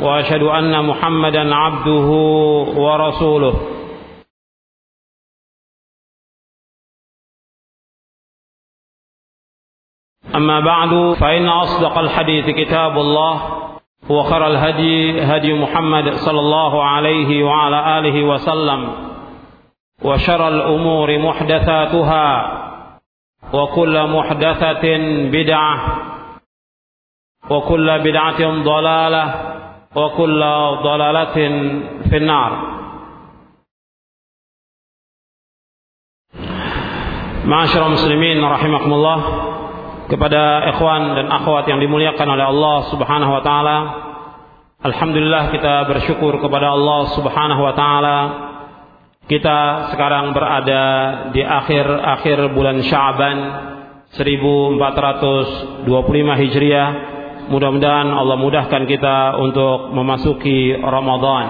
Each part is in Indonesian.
وأشهد أن محمدا عبده ورسوله. أما بعد فإن أصدق الحديث كتاب الله وخر الهدي هدي محمد صلى الله عليه وعلى آله وسلم وشر الأمور محدثاتها وكل محدثة بدعة وكل بدعة ضلالة وكل ضلالة في النار Ma'asyiral muslimin rahimakumullah kepada ikhwan dan akhwat yang dimuliakan oleh Allah Subhanahu wa taala. Alhamdulillah kita bersyukur kepada Allah Subhanahu wa taala. Kita sekarang berada di akhir-akhir bulan Sya'ban 1425 Hijriah. Mudah-mudahan Allah mudahkan kita untuk memasuki Ramadan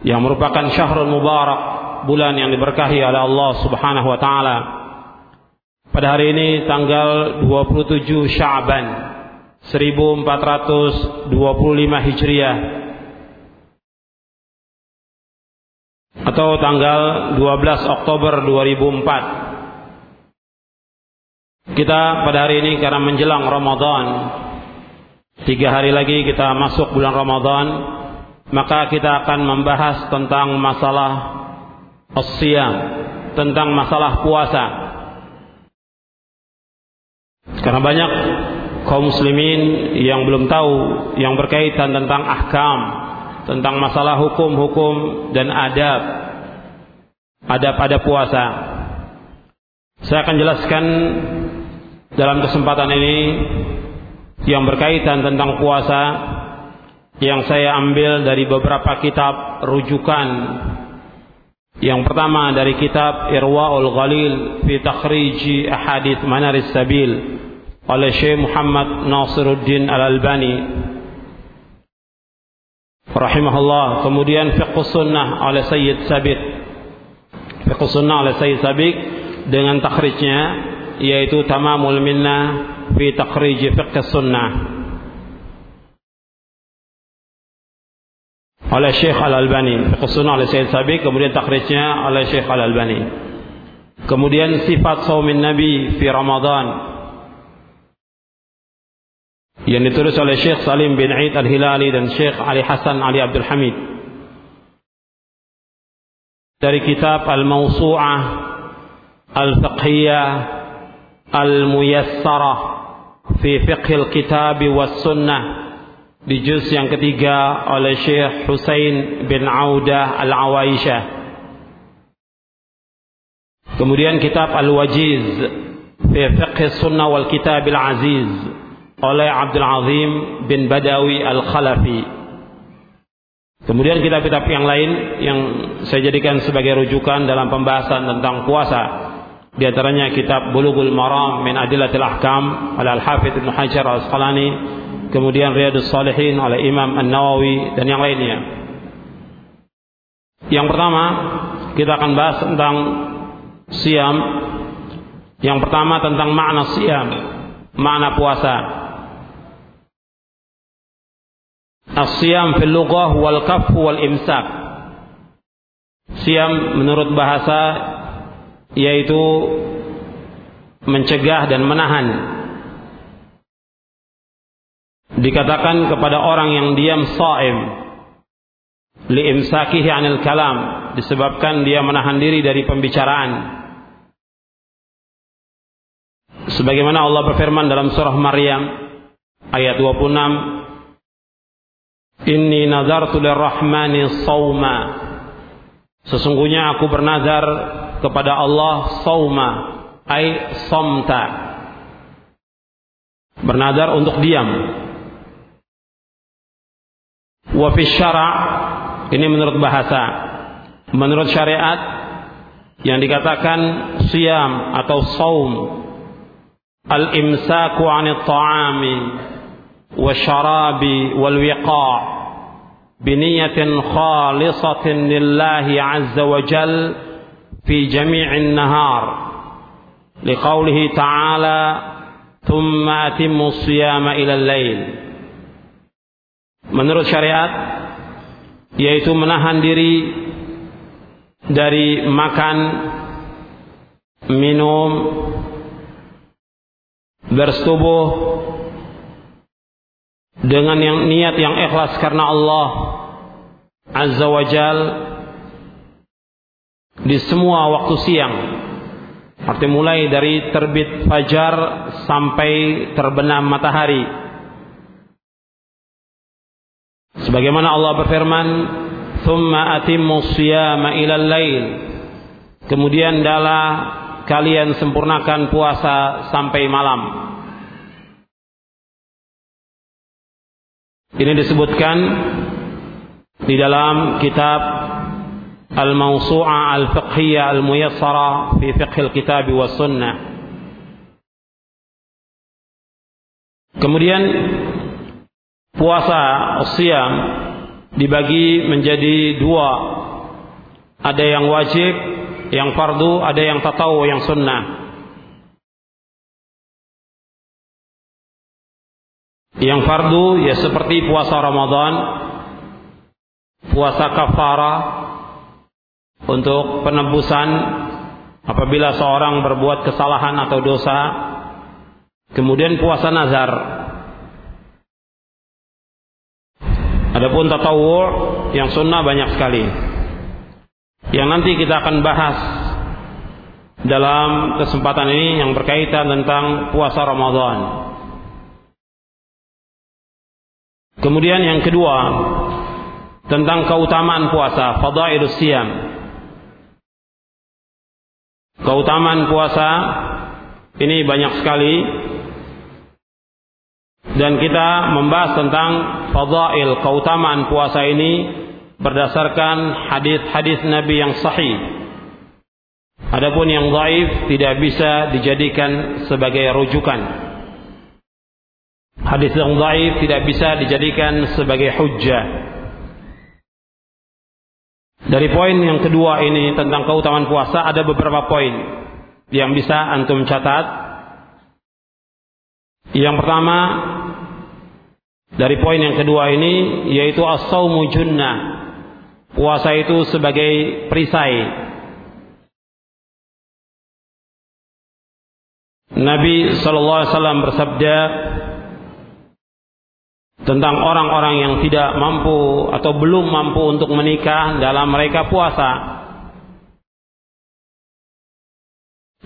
yang merupakan syahrul mubarak bulan yang diberkahi oleh Allah Subhanahu wa taala. Pada hari ini tanggal 27 Sya'ban 1425 Hijriah atau tanggal 12 Oktober 2004. Kita pada hari ini karena menjelang Ramadan Tiga hari lagi kita masuk bulan Ramadan Maka kita akan membahas tentang masalah As-siyam Tentang masalah puasa. Karena banyak kaum muslimin yang belum tahu Yang berkaitan tentang ahkam Tentang masalah hukum-hukum dan adab Adab-adab puasa. Saya akan jelaskan dalam kesempatan ini yang berkaitan tentang puasa yang saya ambil dari beberapa kitab rujukan. Yang pertama dari kitab Irwaul Ghalil fi takhrij ahadits Manaris Sabil oleh Syekh Muhammad Nasiruddin Al-Albani rahimahullah. Kemudian Fiqh Sunnah oleh Sayyid Sabit. Fiqh Sunnah oleh Sayyid Sabit dengan takhrijnya yaitu tamamul minnah fi takhrij fiqh sunnah oleh Syekh Al-Albani fiqh sunnah oleh Syekh Sabiq kemudian takhrijnya oleh Syekh Al-Albani kemudian sifat saumin nabi fi Ramadan yang ditulis oleh Syekh Salim bin Aid Al-Hilali dan Syekh Ali Hasan Ali Abdul Hamid dari kitab Al-Mawsu'ah Al-Fiqhiyah Al-Muyassarah fi Fiqhil Kitab was Sunnah di juz yang ketiga oleh Syekh Husain bin Audah Al-Awaisyah. Kemudian kitab Al-Wajiz fi Fiqh Sunnah wal Kitab Al-Aziz oleh Abdul Azim bin Badawi Al-Khalafi. Kemudian kitab-kitab yang lain yang saya jadikan sebagai rujukan dalam pembahasan tentang puasa di antaranya kitab Bulughul Maram min Adillatil Ahkam oleh Al-Hafidz Ibnu Hajar Al-Asqalani, kemudian Riyadhus Shalihin oleh Imam An-Nawawi dan yang lainnya. Yang pertama, kita akan bahas tentang siam. Yang pertama tentang makna siam, makna puasa. As-siyam fil lughah wal kaff wal imsak. Siam menurut bahasa yaitu mencegah dan menahan. Dikatakan kepada orang yang diam saim liimsakihi anil kalam disebabkan dia menahan diri dari pembicaraan. Sebagaimana Allah berfirman dalam surah Maryam ayat 26 Inni nazartu lirrahmani sawma Sesungguhnya aku bernazar kepada Allah sauma ay somta. Bernazar untuk diam. Wa fi syara' Ini menurut bahasa. Menurut syariat yang dikatakan siam atau saum. Al-imsaku 'anil ta'ami wasyarabi wal wiqa' biniyatin khalisatin lillahi 'azza wa fi jami'in nahar liqaulihi ta'ala thumma atimmu siyama ila al-lail menurut syariat yaitu menahan diri dari makan minum bersetubuh dengan yang niat yang ikhlas karena Allah Azza wa Jal di semua waktu siang. Arti mulai dari terbit fajar sampai terbenam matahari. Sebagaimana Allah berfirman thumma atimmu siyama ilal lail. Kemudian dalah kalian sempurnakan puasa sampai malam. Ini disebutkan di dalam kitab Al-Fiqhiyah Al-Muyassara fi Fiqh Al-Kitab wa Sunnah. Kemudian puasa siam dibagi menjadi dua. Ada yang wajib yang fardu, ada yang tatawu, yang sunnah. Yang fardu ya seperti puasa Ramadan, puasa kafara untuk penebusan apabila seorang berbuat kesalahan atau dosa, kemudian puasa nazar. Adapun tatawu yang sunnah banyak sekali yang nanti kita akan bahas dalam kesempatan ini yang berkaitan tentang puasa Ramadan. Kemudian yang kedua tentang keutamaan puasa, fadailus siam. Keutamaan puasa ini banyak sekali dan kita membahas tentang fadail keutamaan puasa ini berdasarkan hadis-hadis Nabi yang sahih. Adapun yang dhaif tidak bisa dijadikan sebagai rujukan. Hadis yang dhaif tidak bisa dijadikan sebagai hujjah. Dari poin yang kedua ini tentang keutamaan puasa ada beberapa poin yang bisa antum catat. Yang pertama dari poin yang kedua ini yaitu as-saumu junnah puasa itu sebagai perisai. Nabi sallallahu alaihi wasallam bersabda tentang orang-orang yang tidak mampu atau belum mampu untuk menikah dalam mereka puasa.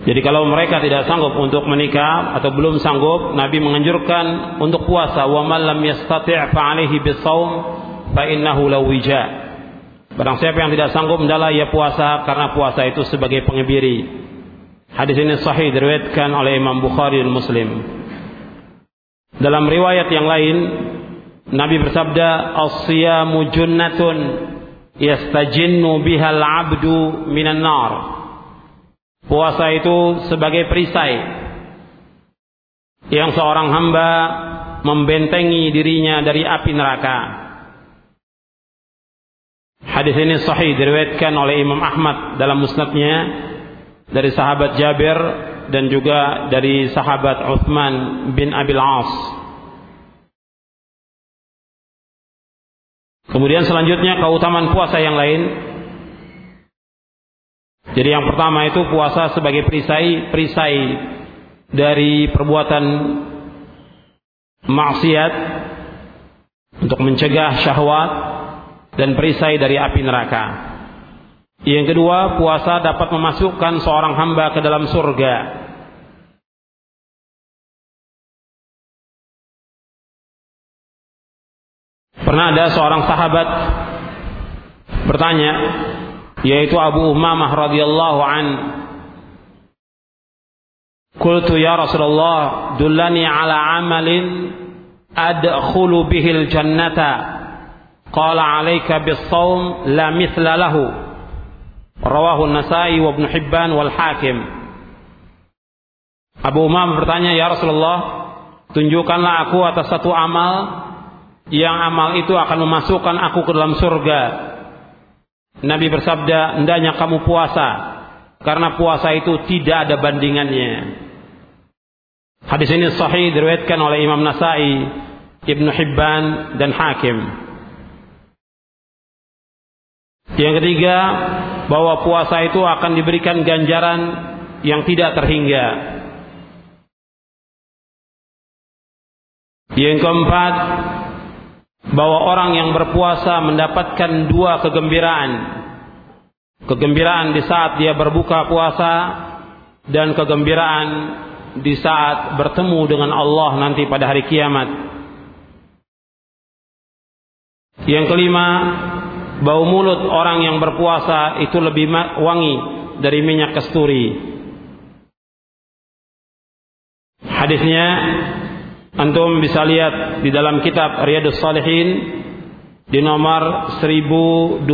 Jadi kalau mereka tidak sanggup untuk menikah atau belum sanggup, Nabi menganjurkan untuk puasa. Wa man lam yastati' fa bisawm fa lawija. Barang siapa yang tidak sanggup hendaklah ia puasa karena puasa itu sebagai pengebiri. Hadis ini sahih diriwayatkan oleh Imam Bukhari dan Muslim. Dalam riwayat yang lain Nabi bersabda as-siyamu junnatun yastajinnu bihal 'abdu minan nar. Puasa itu sebagai perisai yang seorang hamba membentengi dirinya dari api neraka. Hadis ini sahih diriwayatkan oleh Imam Ahmad dalam musnadnya dari sahabat Jabir dan juga dari sahabat Uthman bin Abil As. Kemudian selanjutnya keutamaan puasa yang lain. Jadi yang pertama itu puasa sebagai perisai, perisai dari perbuatan maksiat untuk mencegah syahwat dan perisai dari api neraka. Yang kedua, puasa dapat memasukkan seorang hamba ke dalam surga. Pernah ada seorang sahabat bertanya, yaitu Abu Umamah radhiyallahu an. Qultu ya Rasulullah, dullani ala amalin adkhulu bihil jannata qala 'alaika bis-shaum la mithla lahu rawahu an-Nasa'i wa Ibnu Hibban wal Hakim Abu Umam bertanya ya Rasulullah tunjukkanlah aku atas satu amal yang amal itu akan memasukkan aku ke dalam surga Nabi bersabda hendaknya kamu puasa karena puasa itu tidak ada bandingannya Hadis ini sahih diriwayatkan oleh Imam Nasai, Ibnu Hibban dan Hakim. Yang ketiga, bahwa puasa itu akan diberikan ganjaran yang tidak terhingga. Yang keempat, bahwa orang yang berpuasa mendapatkan dua kegembiraan. Kegembiraan di saat dia berbuka puasa dan kegembiraan di saat bertemu dengan Allah nanti pada hari kiamat. Yang kelima, bau mulut orang yang berpuasa itu lebih wangi dari minyak kasturi. Hadisnya antum bisa lihat di dalam kitab Riyadus Salihin di nomor 1215.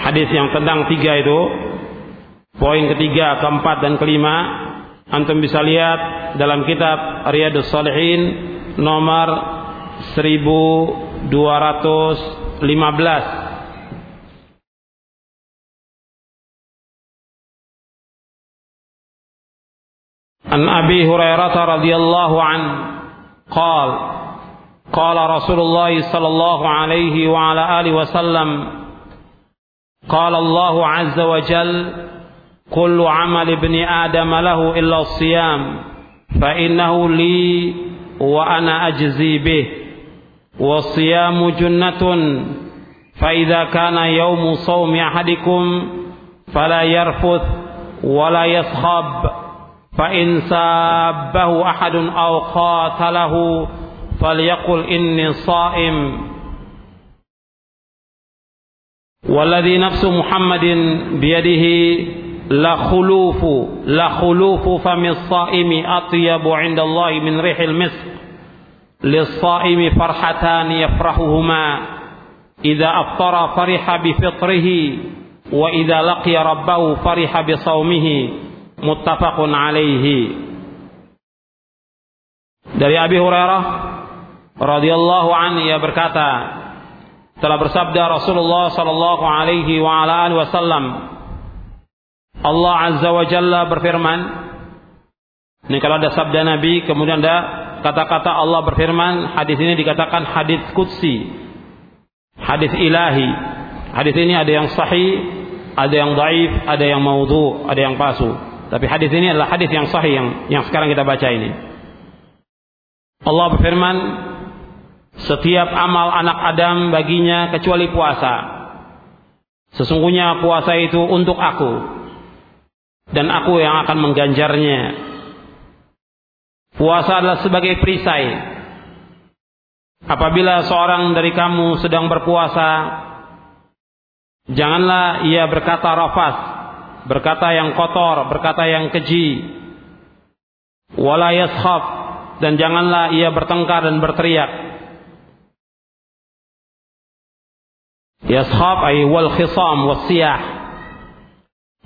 Hadis yang tentang tiga itu Poin ketiga, keempat dan kelima antum bisa lihat dalam kitab Riyadus Salihin nomor 1215. An Abi Hurairah radhiyallahu an قال قال رسول الله صلى الله عليه وعلى آله وسلم قال الله عز وجل كل عمل ابن آدم له إلا الصيام فإنه لي وأنا أجزي به والصيام جنة فإذا كان يوم صوم أحدكم فلا يرفث ولا يصخب. فإن سابه أحد أو قاتله فليقل إني صائم. والذي نفس محمد بيده لخلوف لخلوف فم الصائم أطيب عند الله من ريح المسك. للصائم فرحتان يفرحهما. إذا أفطر فرح بفطره وإذا لقي ربه فرح بصومه. Muttafaqun alaihi dari Abi Hurairah radhiyallahu anhu ia berkata telah bersabda Rasulullah sallallahu alaihi wa ala alihi wasallam Allah Azza wa Jalla berfirman ini kalau ada sabda Nabi kemudian ada kata-kata Allah berfirman hadis ini dikatakan hadis kutsi hadis ilahi. Hadis ini ada yang sahih ada yang daif ada yang maudhu ada yang palsu tapi hadis ini adalah hadis yang sahih yang yang sekarang kita baca ini Allah berfirman setiap amal anak Adam baginya kecuali puasa sesungguhnya puasa itu untuk aku dan aku yang akan mengganjarnya. Puasa adalah sebagai perisai. Apabila seorang dari kamu sedang berpuasa, janganlah ia berkata rafas, berkata yang kotor, berkata yang keji. Wala yaskhaf dan janganlah ia bertengkar dan berteriak. Yaskhaf ay wal khisam was siyah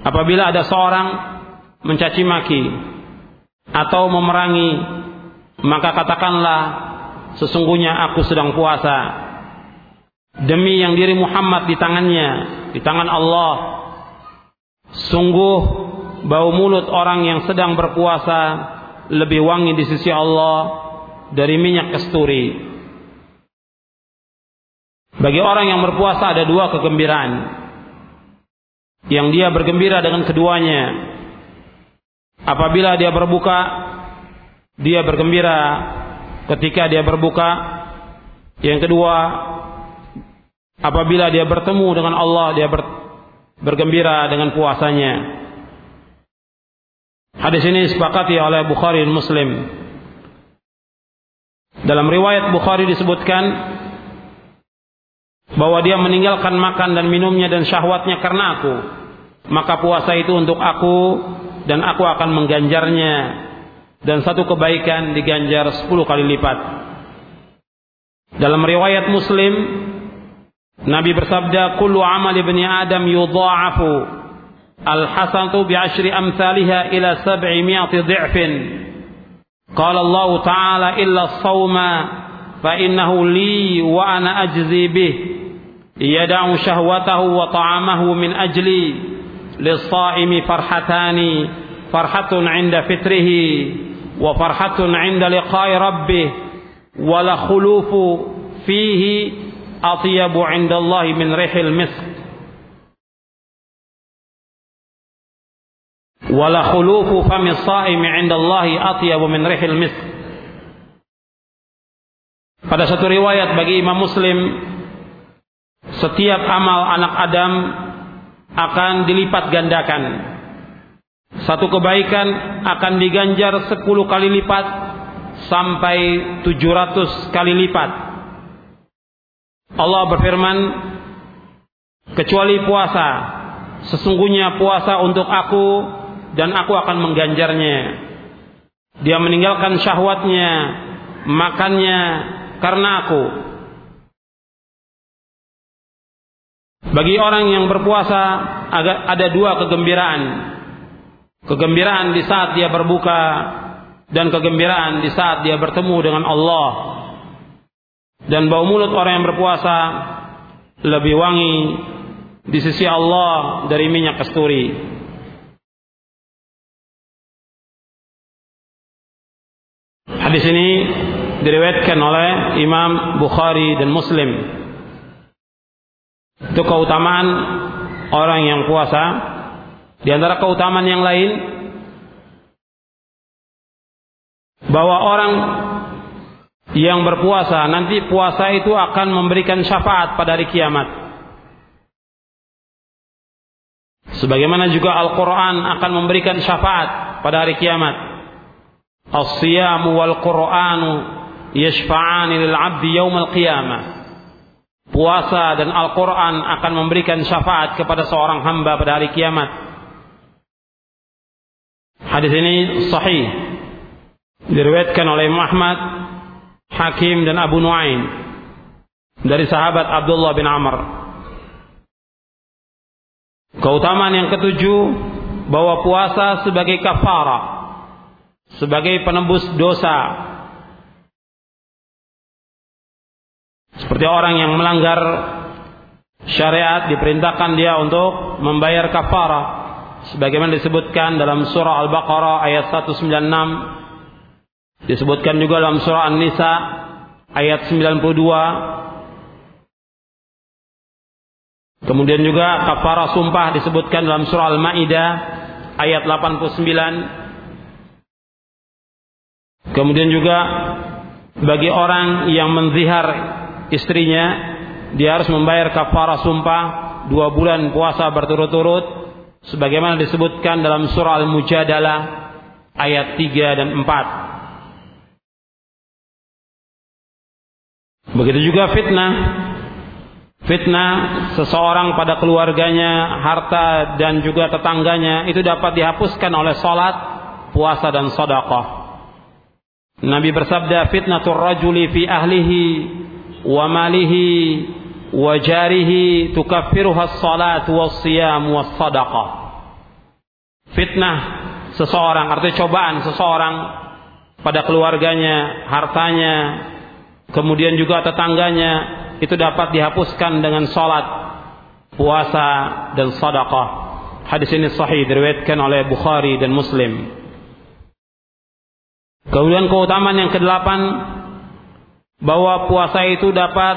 Apabila ada seorang mencaci maki atau memerangi, maka katakanlah sesungguhnya aku sedang puasa. Demi yang diri Muhammad di tangannya, di tangan Allah. Sungguh bau mulut orang yang sedang berpuasa lebih wangi di sisi Allah dari minyak kasturi. Bagi orang yang berpuasa ada dua kegembiraan yang dia bergembira dengan keduanya. Apabila dia berbuka, dia bergembira ketika dia berbuka. Yang kedua, apabila dia bertemu dengan Allah, dia ber, bergembira dengan puasanya. Hadis ini disepakati oleh Bukhari dan Muslim. Dalam riwayat Bukhari disebutkan bahwa dia meninggalkan makan dan minumnya dan syahwatnya karena aku maka puasa itu untuk aku dan aku akan mengganjarnya dan satu kebaikan diganjar sepuluh kali lipat Dalam riwayat Muslim Nabi bersabda kullu amal ibni Adam yudha'afu al-hasanatu bi ashri amsalha ila 700 dhi'fin qala Allah ta'ala illa as-sawma fa innahu li wa ana ajzi bih yada'u shahwatahu wa ta'amahu min ajli lis-sa'imi farhatani farhatun 'inda fitrihi wa farhatun 'inda liqa'i rabbih wa la khulufu fihi atyabu 'inda Allah min rihil misk. Wala khulufu fami shaimi 'inda Allah atyabu min rihil misk. Pada satu riwayat bagi Imam Muslim setiap amal anak Adam akan dilipat gandakan. Satu kebaikan akan diganjar 10 kali lipat sampai 700 kali lipat Allah berfirman kecuali puasa sesungguhnya puasa untuk aku dan aku akan mengganjarnya. Dia meninggalkan syahwatnya makannya karena aku. Bagi orang yang berpuasa ada dua kegembiraan. Kegembiraan di saat dia berbuka dan kegembiraan di saat dia bertemu dengan Allah dan bau mulut orang yang berpuasa lebih wangi di sisi Allah dari minyak kasturi. Hadis ini diriwayatkan oleh Imam Bukhari dan Muslim. Itu keutamaan orang yang puasa. Di antara keutamaan yang lain bahwa orang yang berpuasa nanti puasa itu akan memberikan syafaat pada hari kiamat. Sebagaimana juga Al-Qur'an akan memberikan syafaat pada hari kiamat. As-siyamu wal qur'anu yashfa'ani lil 'abdi yaumal qiyamah. Puasa dan Al-Qur'an akan memberikan syafaat kepada seorang hamba pada hari kiamat. Hadis ini sahih. Diriwayatkan oleh Muhammad Hakim dan Abu Nuaim dari sahabat Abdullah bin Amr. Keutamaan yang ketujuh bahwa puasa sebagai kafara, sebagai penembus dosa. Seperti orang yang melanggar syariat diperintahkan dia untuk membayar kafara sebagaimana disebutkan dalam surah Al-Baqarah ayat 196 Disebutkan juga dalam surah An-Nisa ayat 92. Kemudian juga kafarah sumpah disebutkan dalam surah Al-Maidah ayat 89. Kemudian juga bagi orang yang menzihar istrinya dia harus membayar kafarah sumpah dua bulan puasa berturut-turut sebagaimana disebutkan dalam surah Al-Mujadalah ayat 3 dan 4. Begitu juga fitnah. Fitnah seseorang pada keluarganya, harta dan juga tetangganya itu dapat dihapuskan oleh salat, puasa dan sedekah. Nabi bersabda fitnatur rajuli fi ahlihi wa malihi wa jarihi tukaffiruha as-salat was-siyam was-sadaqah. Fitnah seseorang artinya cobaan seseorang pada keluarganya, hartanya, kemudian juga tetangganya itu dapat dihapuskan dengan salat, puasa dan sedekah. Hadis ini sahih diriwayatkan oleh Bukhari dan Muslim. Kemudian keutamaan yang kedelapan bahwa puasa itu dapat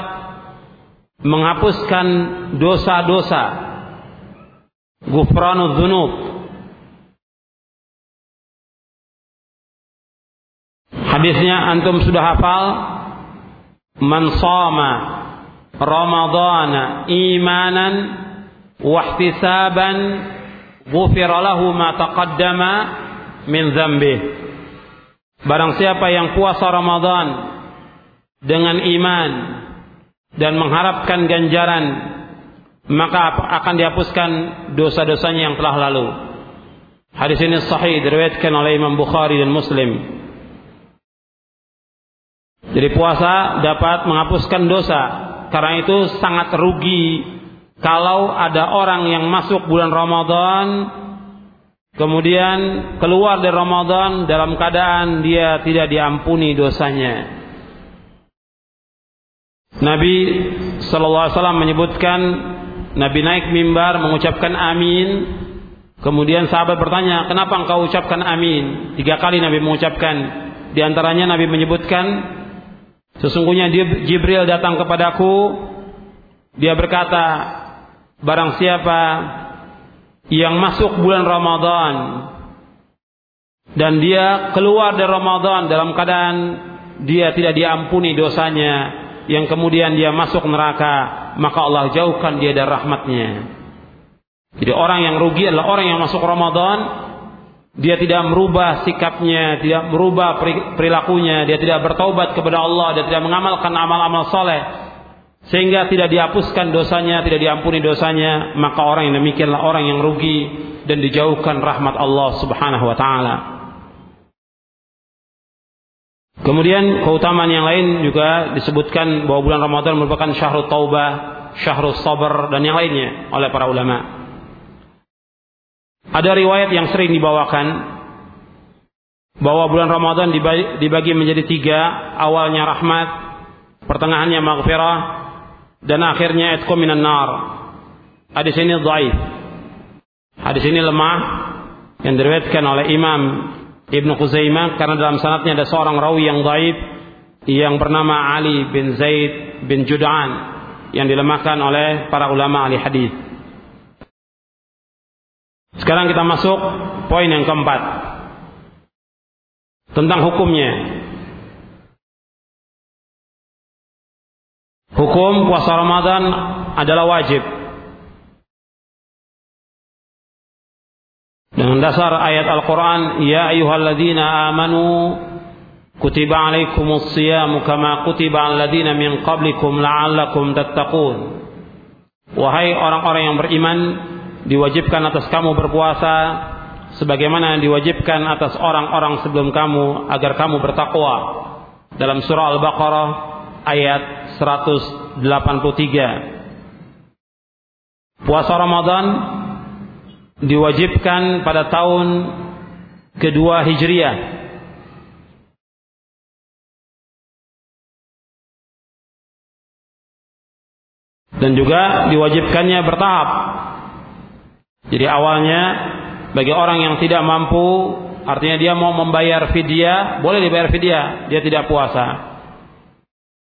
menghapuskan dosa-dosa. Gufranu dzunub. Hadisnya antum sudah hafal man sama Ramadana imanan wahtisaban ghufira lahu ma taqaddama min dzambih Barang siapa yang puasa Ramadan dengan iman dan mengharapkan ganjaran maka akan dihapuskan dosa-dosanya yang telah lalu. Hadis ini sahih diriwayatkan oleh Imam Bukhari dan Muslim. Jadi puasa dapat menghapuskan dosa. Karena itu sangat rugi kalau ada orang yang masuk bulan Ramadan kemudian keluar dari Ramadan dalam keadaan dia tidak diampuni dosanya. Nabi sallallahu alaihi wasallam menyebutkan Nabi naik mimbar mengucapkan amin. Kemudian sahabat bertanya, "Kenapa engkau ucapkan amin?" Tiga kali Nabi mengucapkan. Di antaranya Nabi menyebutkan, "Sesungguhnya Jibril datang kepadaku, dia berkata, barang siapa yang masuk bulan Ramadan dan dia keluar dari Ramadan dalam keadaan dia tidak diampuni dosanya, yang kemudian dia masuk neraka, maka Allah jauhkan dia dari rahmatnya. Jadi orang yang rugi adalah orang yang masuk Ramadan, dia tidak merubah sikapnya, tidak merubah perilakunya, dia tidak bertaubat kepada Allah, dia tidak mengamalkan amal-amal soleh, sehingga tidak dihapuskan dosanya, tidak diampuni dosanya, maka orang yang demikianlah orang yang rugi dan dijauhkan rahmat Allah Subhanahu wa taala. Kemudian keutamaan yang lain juga disebutkan bahwa bulan Ramadan merupakan syahrul taubah, syahrul sabar dan yang lainnya oleh para ulama. Ada riwayat yang sering dibawakan bahwa bulan Ramadan dibagi menjadi tiga, awalnya rahmat, pertengahannya maghfirah, dan akhirnya itqu minan nar. Hadis ini dhaif. Hadis ini lemah yang diriwayatkan oleh Imam Ibnu Khuzaimah karena dalam sanatnya ada seorang rawi yang dhaif yang bernama Ali bin Zaid bin Jud'an yang dilemahkan oleh para ulama ahli hadis. Sekarang kita masuk poin yang keempat tentang hukumnya. Hukum puasa Ramadan adalah wajib. Dengan dasar ayat Al-Quran, Ya ayuhalladzina amanu kutiba alaikumus siyamu kama kutiba alladzina min qablikum la'allakum tattaqun. Wahai orang-orang yang beriman, diwajibkan atas kamu berpuasa sebagaimana diwajibkan atas orang-orang sebelum kamu agar kamu bertakwa. Dalam surah Al-Baqarah ayat 183. Puasa Ramadan diwajibkan pada tahun kedua Hijriah. Dan juga diwajibkannya bertahap. Jadi awalnya bagi orang yang tidak mampu, artinya dia mau membayar fidyah, boleh dibayar fidyah, dia tidak puasa.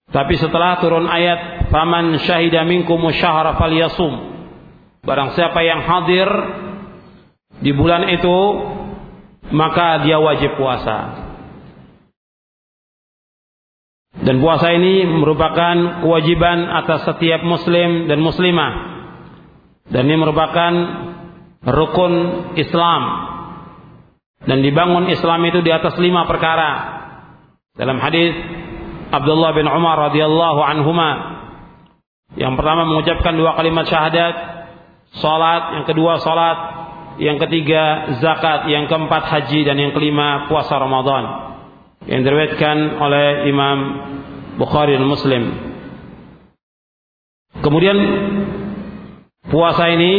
Tapi setelah turun ayat faman syahida minkum syahra falyasum. Barang siapa yang hadir di bulan itu maka dia wajib puasa. Dan puasa ini merupakan kewajiban atas setiap muslim dan muslimah. Dan ini merupakan rukun Islam. Dan dibangun Islam itu di atas lima perkara. Dalam hadis Abdullah bin Umar radhiyallahu anhuma yang pertama mengucapkan dua kalimat syahadat, salat, yang kedua salat, yang ketiga zakat, yang keempat haji dan yang kelima puasa Ramadan. Yang diriwayatkan oleh Imam Bukhari dan Muslim. Kemudian puasa ini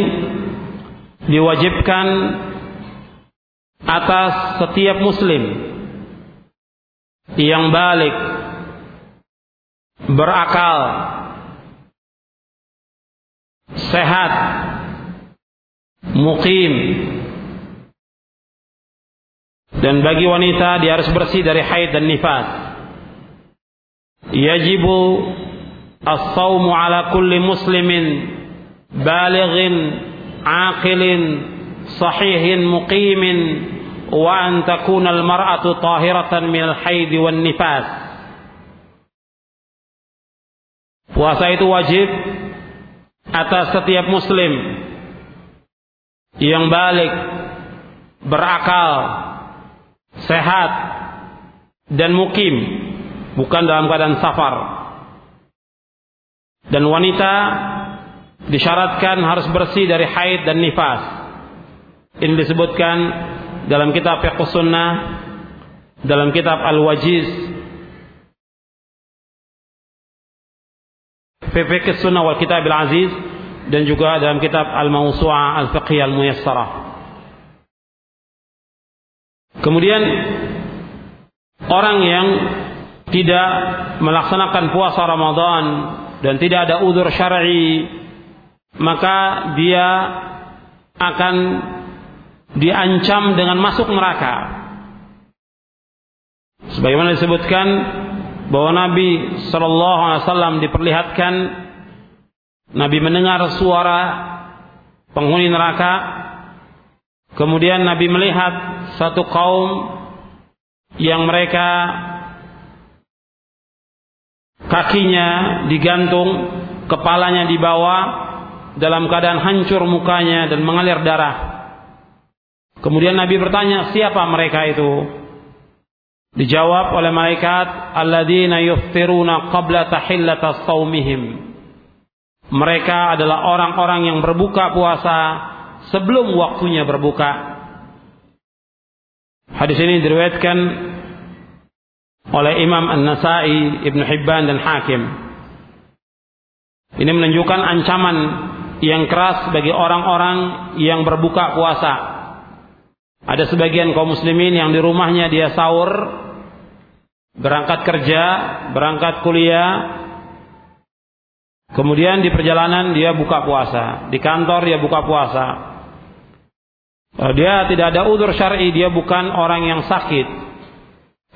diwajibkan atas setiap muslim yang balik berakal sehat mukim dan bagi wanita dia harus bersih dari haid dan nifas. Yajibu as-sawmu ala kulli muslimin balighin aqilin sahihin muqimin wa an takuna al-mar'atu tahiratan min al-haid wan nifas puasa itu wajib atas setiap muslim yang balik, berakal, sehat, dan mukim, bukan dalam keadaan safar. Dan wanita disyaratkan harus bersih dari haid dan nifas. Ini disebutkan dalam kitab Fiqh Sunnah, dalam kitab Al-Wajiz, Fiqh Sunnah wal Kitab Al-Aziz dan juga dalam kitab Al-Mawsu'ah Al-Fiqh Al-Muyassarah. Kemudian orang yang tidak melaksanakan puasa Ramadan dan tidak ada udur syar'i maka dia akan diancam dengan masuk neraka. Sebagaimana disebutkan bahwa Nabi Shallallahu Alaihi Wasallam diperlihatkan Nabi mendengar suara penghuni neraka, kemudian Nabi melihat satu kaum yang mereka kakinya digantung, kepalanya dibawa dalam keadaan hancur mukanya dan mengalir darah. Kemudian Nabi bertanya, siapa mereka itu? Dijawab oleh malaikat, alladzina yuftiruna qabla tahillata saumihim. Mereka adalah orang-orang yang berbuka puasa sebelum waktunya berbuka. Hadis ini diriwayatkan oleh Imam An-Nasai, Ibn Hibban dan Hakim. Ini menunjukkan ancaman yang keras bagi orang-orang yang berbuka puasa ada sebagian kaum muslimin yang di rumahnya dia sahur, berangkat kerja, berangkat kuliah, kemudian di perjalanan dia buka puasa, di kantor dia buka puasa. Eh, dia tidak ada udur syar'i, dia bukan orang yang sakit,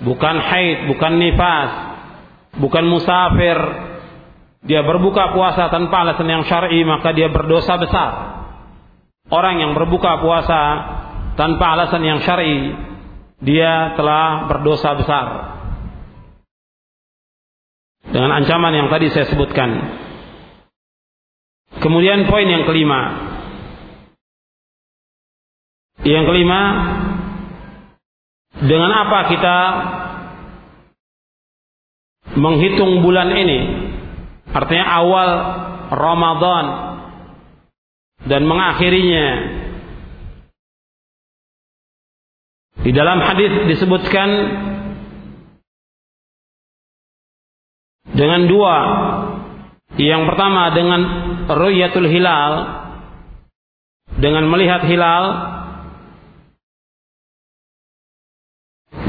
bukan haid, bukan nifas, bukan musafir. Dia berbuka puasa tanpa alasan yang syar'i, maka dia berdosa besar. Orang yang berbuka puasa tanpa alasan yang syar'i dia telah berdosa besar dengan ancaman yang tadi saya sebutkan. Kemudian poin yang kelima. Yang kelima, dengan apa kita menghitung bulan ini? Artinya awal Ramadan dan mengakhirinya Di dalam hadis disebutkan dengan dua. Yang pertama dengan ru'yatul hilal dengan melihat hilal.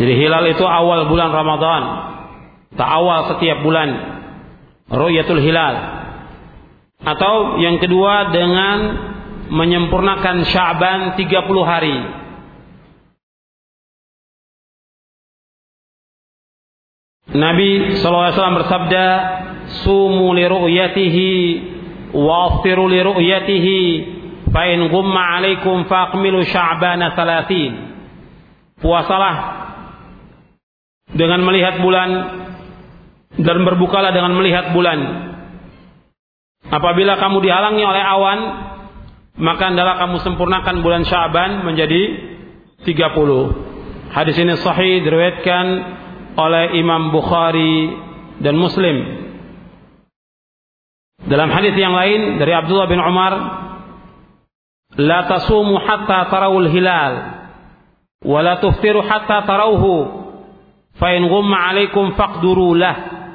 Jadi hilal itu awal bulan Ramadan. Tak awal setiap bulan. Ru'yatul hilal. Atau yang kedua dengan menyempurnakan Sya'ban 30 hari. Nabi SAW bersabda, "Sumu li ru'yatihi wa aftiru li ru'yatihi, fa in ghumma 'alaikum faqmilu sya'bana 30." Puasalah dengan melihat bulan dan berbukalah dengan melihat bulan. Apabila kamu dihalangi oleh awan, maka hendaklah kamu sempurnakan bulan Sya'ban menjadi 30. Hadis ini sahih diriwayatkan oleh Imam Bukhari dan Muslim. Dalam hadis yang lain dari Abdullah bin Umar, "La tasumu hatta tarawul hilal wa la tuftiru hatta tarawhu fa in ghumma 'alaikum faqduru lah."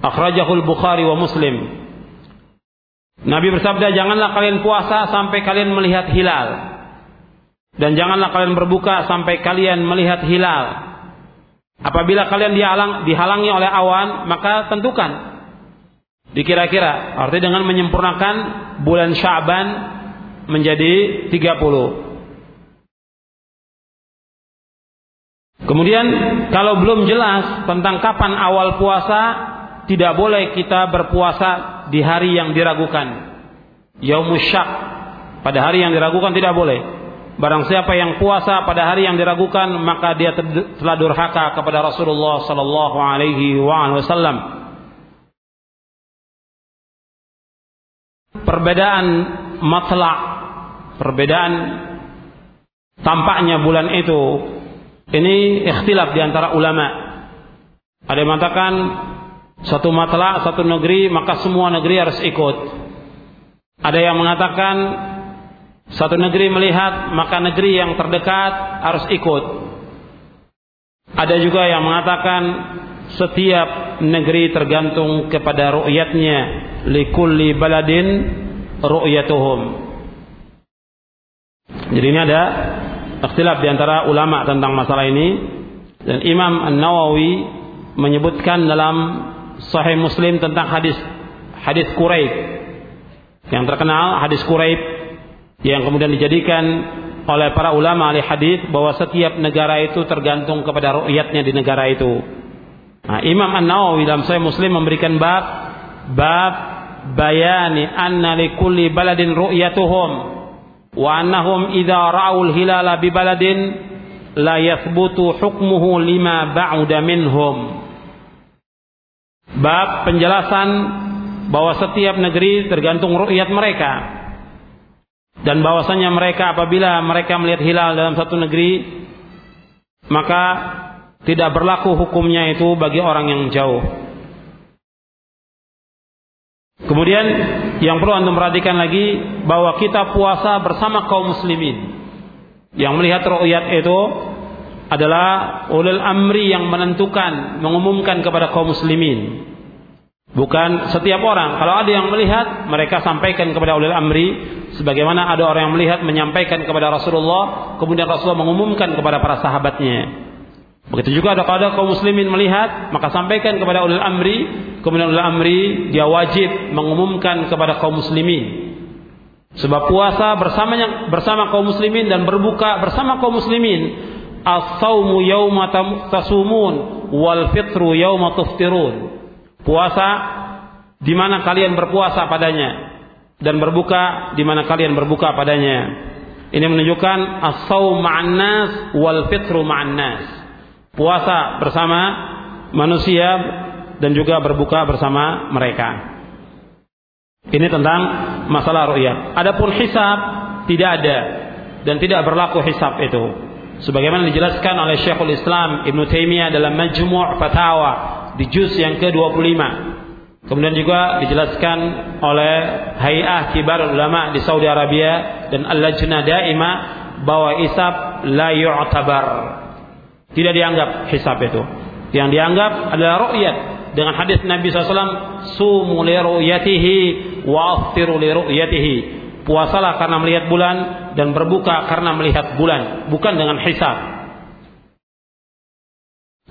Akhrajahu al-Bukhari wa Muslim. Nabi bersabda, "Janganlah kalian puasa sampai kalian melihat hilal." Dan janganlah kalian berbuka sampai kalian melihat hilal. Apabila kalian dihalang, dihalangi oleh awan, maka tentukan. Dikira-kira, artinya dengan menyempurnakan bulan Syaban menjadi 30. Kemudian kalau belum jelas tentang kapan awal puasa, tidak boleh kita berpuasa di hari yang diragukan. Yaumus syak. Pada hari yang diragukan tidak boleh. Barang siapa yang puasa pada hari yang diragukan maka dia telah durhaka kepada Rasulullah sallallahu alaihi wasallam. Perbedaan matla, perbedaan tampaknya bulan itu ini ikhtilaf di antara ulama. Ada yang mengatakan satu matla, satu negeri maka semua negeri harus ikut. Ada yang mengatakan satu negeri melihat, maka negeri yang terdekat harus ikut. Ada juga yang mengatakan setiap negeri tergantung kepada ru'yatnya likulli baladin ru'yatuhum jadi ini ada ikhtilaf di antara ulama tentang masalah ini dan Imam An-Nawawi menyebutkan dalam Sahih Muslim tentang hadis hadis Quraib yang terkenal hadis Quraib yang kemudian dijadikan oleh para ulama ahli hadis bahwa setiap negara itu tergantung kepada ru'yatnya di negara itu. Nah, Imam An-Nawawi dalam Sahih Muslim memberikan bab bab bayani anna li kulli baladin ru'yatuhum wa annahum idza ra'u al-hilala bi baladin la yathbutu hukmuhu lima ba'uda minhum. Bab penjelasan bahwa setiap negeri tergantung ru'yat mereka dan bahwasanya mereka apabila mereka melihat hilal dalam satu negeri maka tidak berlaku hukumnya itu bagi orang yang jauh. Kemudian yang perlu anda perhatikan lagi bahwa kita puasa bersama kaum muslimin. Yang melihat ru'yat itu adalah ulil amri yang menentukan, mengumumkan kepada kaum muslimin. Bukan setiap orang. Kalau ada yang melihat, mereka sampaikan kepada ulil amri. Sebagaimana ada orang yang melihat, menyampaikan kepada Rasulullah. Kemudian Rasulullah mengumumkan kepada para sahabatnya. Begitu juga ada kalau kaum muslimin melihat, maka sampaikan kepada ulil amri. Kemudian ulil amri, dia wajib mengumumkan kepada kaum muslimin. Sebab puasa bersamanya bersama kaum muslimin dan berbuka bersama kaum muslimin. As-saumu yawma tasumun wal fitru yawma tuftirun puasa di mana kalian berpuasa padanya dan berbuka di mana kalian berbuka padanya. Ini menunjukkan as-saum ma'an nas wal fitru ma'an nas. Puasa bersama manusia dan juga berbuka bersama mereka. Ini tentang masalah ru'yat. Adapun hisab tidak ada dan tidak berlaku hisab itu. Sebagaimana dijelaskan oleh Syekhul Islam Ibn Taimiyah dalam Majmu' Fatawa di juz yang ke-25. Kemudian juga dijelaskan oleh Hay'ah Kibar Ulama di Saudi Arabia dan Al-Lajnah Daimah bahwa hisab la yu'tabar. Tidak dianggap hisab itu. Yang dianggap adalah ru'yat dengan hadis Nabi SAW sumu li ru'yatihi wa li ru'yatihi. Puasalah karena melihat bulan dan berbuka karena melihat bulan, bukan dengan hisab.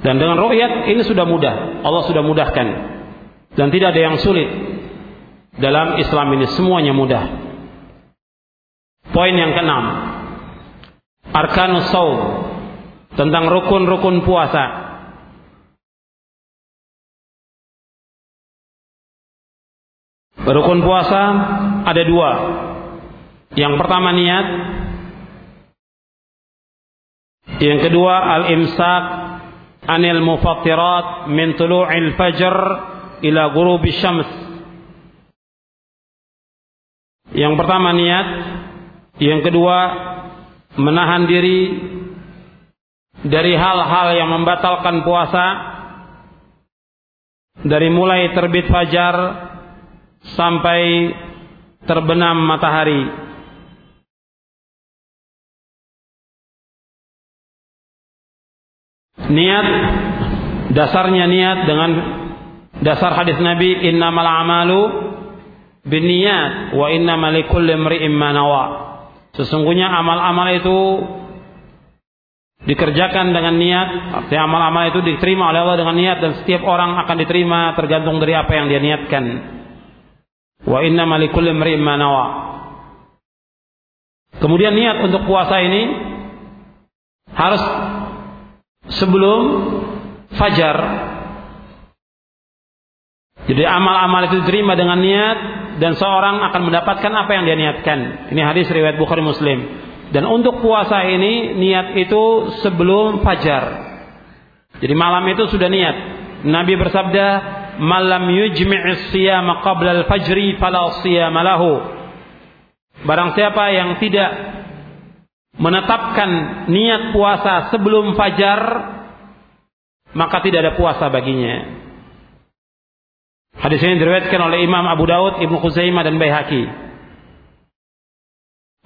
Dan dengan ru'yat ini sudah mudah. Allah sudah mudahkan. Dan tidak ada yang sulit. Dalam Islam ini semuanya mudah. Poin yang keenam. Arkanus saum. Tentang rukun-rukun puasa. Rukun puasa ada dua. Yang pertama niat. Yang kedua al-imsak anil mufattirat min tulu'il fajr ila ghurubi syams. Yang pertama niat, yang kedua menahan diri dari hal-hal yang membatalkan puasa dari mulai terbit fajar sampai terbenam matahari. Niat dasarnya niat dengan dasar hadis Nabi innamal a'malu binniyat wa innamal likulli imri'in ma nawa. Sesungguhnya amal-amal itu dikerjakan dengan niat, artinya amal-amal itu diterima oleh Allah dengan niat dan setiap orang akan diterima tergantung dari apa yang dia niatkan. Wa innamal likulli imri'in ma nawa. Kemudian niat untuk puasa ini harus sebelum fajar. Jadi amal-amal itu diterima dengan niat dan seorang akan mendapatkan apa yang dia niatkan. Ini hadis riwayat Bukhari Muslim. Dan untuk puasa ini niat itu sebelum fajar. Jadi malam itu sudah niat. Nabi bersabda, "Malam yujmi'is siyama qabla al-fajri fala siyama lahu." Barang siapa yang tidak menetapkan niat puasa sebelum fajar maka tidak ada puasa baginya. Hadis ini diriwayatkan oleh Imam Abu Daud, Ibnu Khuzaimah dan Baihaqi.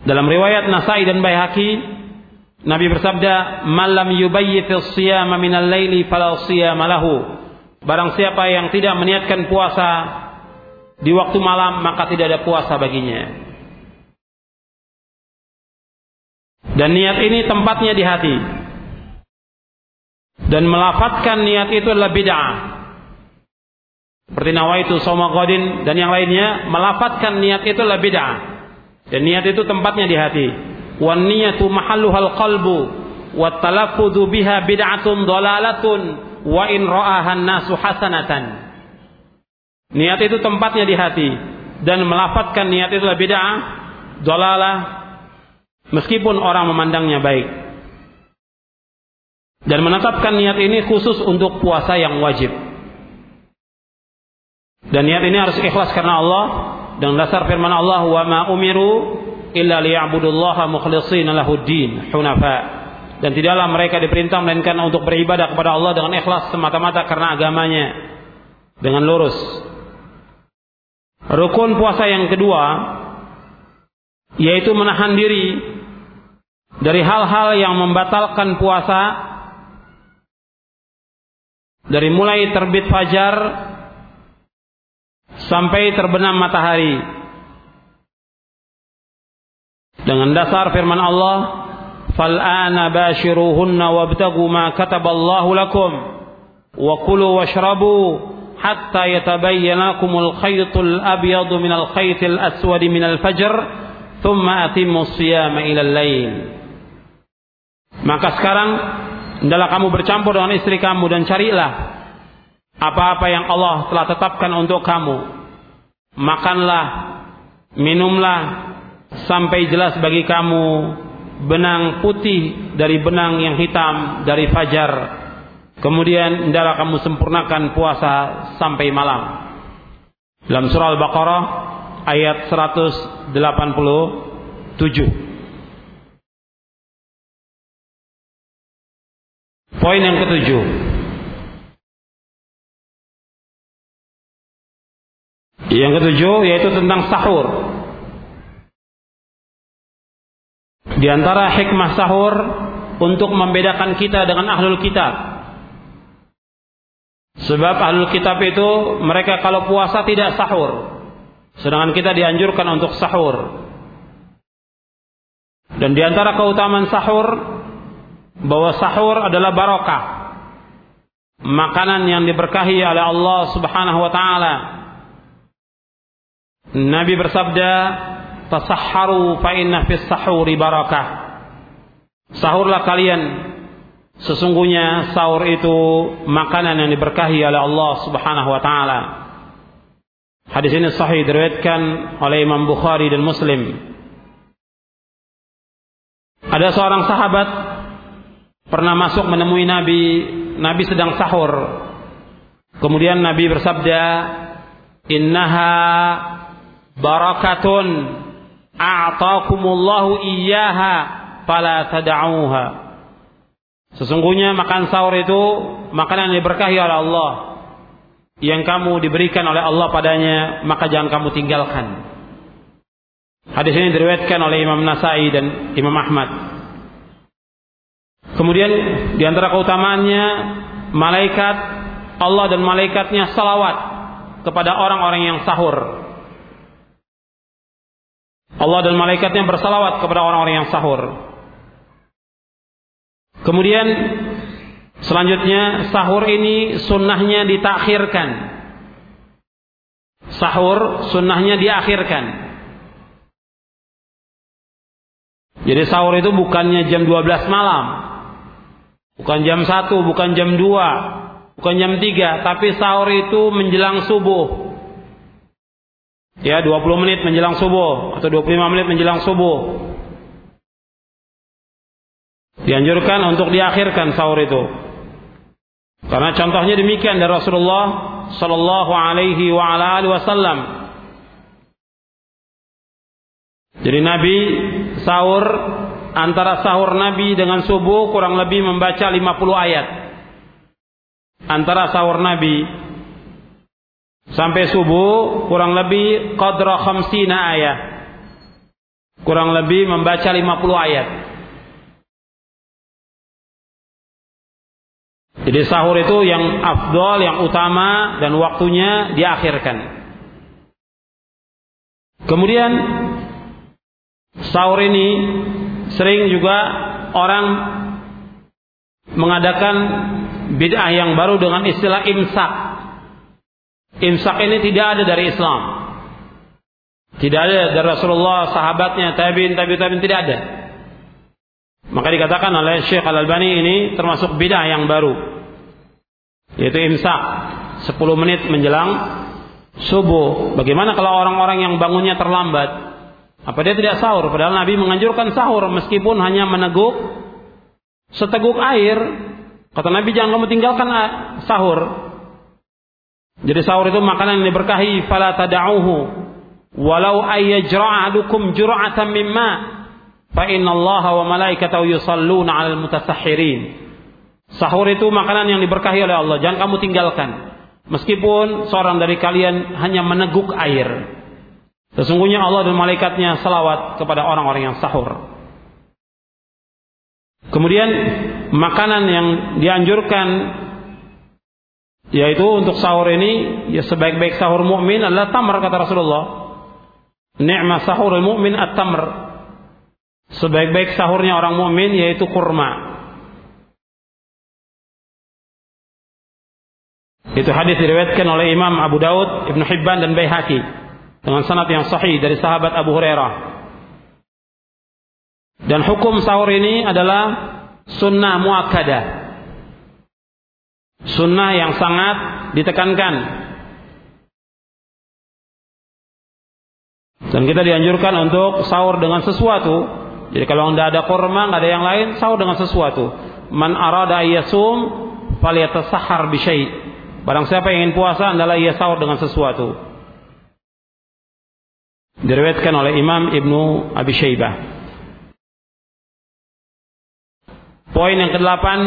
Dalam riwayat Nasai dan Baihaqi, Nabi bersabda, "Malam yubayyit as-siyama min al-laili fala siyama lahu." Barang siapa yang tidak meniatkan puasa di waktu malam maka tidak ada puasa baginya. Dan niat ini tempatnya di hati. Dan melafatkan niat itu adalah bid'ah. Seperti nawaitu soma qadin dan yang lainnya melafatkan niat itu adalah bid'ah. Dan niat itu tempatnya di hati. Wan niyatu mahalluhal qalbu wa talaffudzu biha bid'atun dalalatun wa in ra'ahan nasu hasanatan. Niat itu tempatnya di hati dan melafatkan niat itu adalah bid'ah, dalalah meskipun orang memandangnya baik. Dan menetapkan niat ini khusus untuk puasa yang wajib. Dan niat ini harus ikhlas karena Allah dan dasar firman Allah wa ma umiru illa liya'budullaha mukhlishina lahuddin hunafa. Dan tidaklah mereka diperintah melainkan untuk beribadah kepada Allah dengan ikhlas semata-mata karena agamanya dengan lurus. Rukun puasa yang kedua yaitu menahan diri dari hal-hal yang membatalkan puasa. Dari mulai terbit fajar sampai terbenam matahari. Dengan dasar firman Allah fal'ana bashiruhunna wabtagu ma kataballahu lakum wa kulu washrabu hatta yatabayyana lakumul khaytul abyadu minal khaytil aswadi minal fajr thumma atimmu siyama ilal lail maka sekarang hendaklah kamu bercampur dengan istri kamu dan carilah apa-apa yang Allah telah tetapkan untuk kamu makanlah minumlah sampai jelas bagi kamu benang putih dari benang yang hitam dari fajar Kemudian hendaklah kamu sempurnakan puasa sampai malam. Dalam surah Al-Baqarah ayat 187. Poin yang ketujuh. Yang ketujuh yaitu tentang sahur. Di antara hikmah sahur untuk membedakan kita dengan ahlul kitab Sebab ahlul kitab itu mereka kalau puasa tidak sahur. Sedangkan kita dianjurkan untuk sahur. Dan di antara keutamaan sahur bahwa sahur adalah barokah. Makanan yang diberkahi oleh Allah Subhanahu wa taala. Nabi bersabda, "Tasahharu fa inna fis sahuri barakah." Sahurlah kalian Sesungguhnya sahur itu makanan yang diberkahi oleh Allah Subhanahu wa taala. Hadis ini sahih diriwayatkan oleh Imam Bukhari dan Muslim. Ada seorang sahabat pernah masuk menemui Nabi, Nabi sedang sahur. Kemudian Nabi bersabda, "Innaha barakatun a'taakumullahu iyyaha fala tad'uha." Sesungguhnya makan sahur itu makanan yang diberkahi oleh Allah. Yang kamu diberikan oleh Allah padanya, maka jangan kamu tinggalkan. Hadis ini diriwayatkan oleh Imam Nasai dan Imam Ahmad. Kemudian di antara keutamaannya malaikat Allah dan malaikatnya salawat kepada orang-orang yang sahur. Allah dan malaikatnya bersalawat kepada orang-orang yang sahur. Kemudian selanjutnya sahur ini sunnahnya ditakhirkan. Sahur sunnahnya diakhirkan. Jadi sahur itu bukannya jam 12 malam. Bukan jam 1, bukan jam 2, bukan jam 3, tapi sahur itu menjelang subuh. Ya, 20 menit menjelang subuh atau 25 menit menjelang subuh. Dianjurkan untuk diakhirkan sahur itu. Karena contohnya demikian dari Rasulullah sallallahu alaihi wa ala alihi wasallam. Jadi Nabi sahur antara sahur Nabi dengan subuh kurang lebih membaca 50 ayat. Antara sahur Nabi sampai subuh kurang lebih qadra khamsina ayat. Kurang lebih membaca 50 ayat. Jadi sahur itu yang afdol, yang utama dan waktunya diakhirkan. Kemudian sahur ini sering juga orang mengadakan bid'ah yang baru dengan istilah imsak. Imsak ini tidak ada dari Islam. Tidak ada dari Rasulullah, sahabatnya, tabi'in, tabi'in, tabi'in tidak ada. Maka dikatakan oleh Syekh Al-Albani ini termasuk bid'ah yang baru. Yaitu imsak 10 menit menjelang subuh. Bagaimana kalau orang-orang yang bangunnya terlambat? Apa dia tidak sahur? Padahal Nabi menganjurkan sahur meskipun hanya meneguk seteguk air. Kata Nabi jangan kamu tinggalkan sahur. Jadi sahur itu makanan yang diberkahi fala tada'uhu walau ayyajra'adukum jur'atan mimma Fa Allah wa malaikatahu yusalluna 'alal mutasahhirin. Sahur itu makanan yang diberkahi oleh Allah, jangan kamu tinggalkan. Meskipun seorang dari kalian hanya meneguk air. Sesungguhnya Allah dan malaikatnya salawat kepada orang-orang yang sahur. Kemudian makanan yang dianjurkan yaitu untuk sahur ini ya sebaik-baik sahur mukmin adalah tamar kata Rasulullah. Ni'ma sahurul mukmin at-tamr. Sebaik-baik sahurnya orang mukmin yaitu kurma. Itu hadis diriwayatkan oleh Imam Abu Daud, Ibnu Hibban dan Baihaqi dengan sanad yang sahih dari sahabat Abu Hurairah. Dan hukum sahur ini adalah sunnah muakkadah. Sunnah yang sangat ditekankan. Dan kita dianjurkan untuk sahur dengan sesuatu jadi kalau tidak ada kurma, nggak ada yang lain, sahur dengan sesuatu. Man arada yasum falyatasahhar bi syai. Barang siapa yang ingin puasa adalah ia sahur dengan sesuatu. Diriwayatkan oleh Imam Ibnu Abi Syaibah. Poin yang kedelapan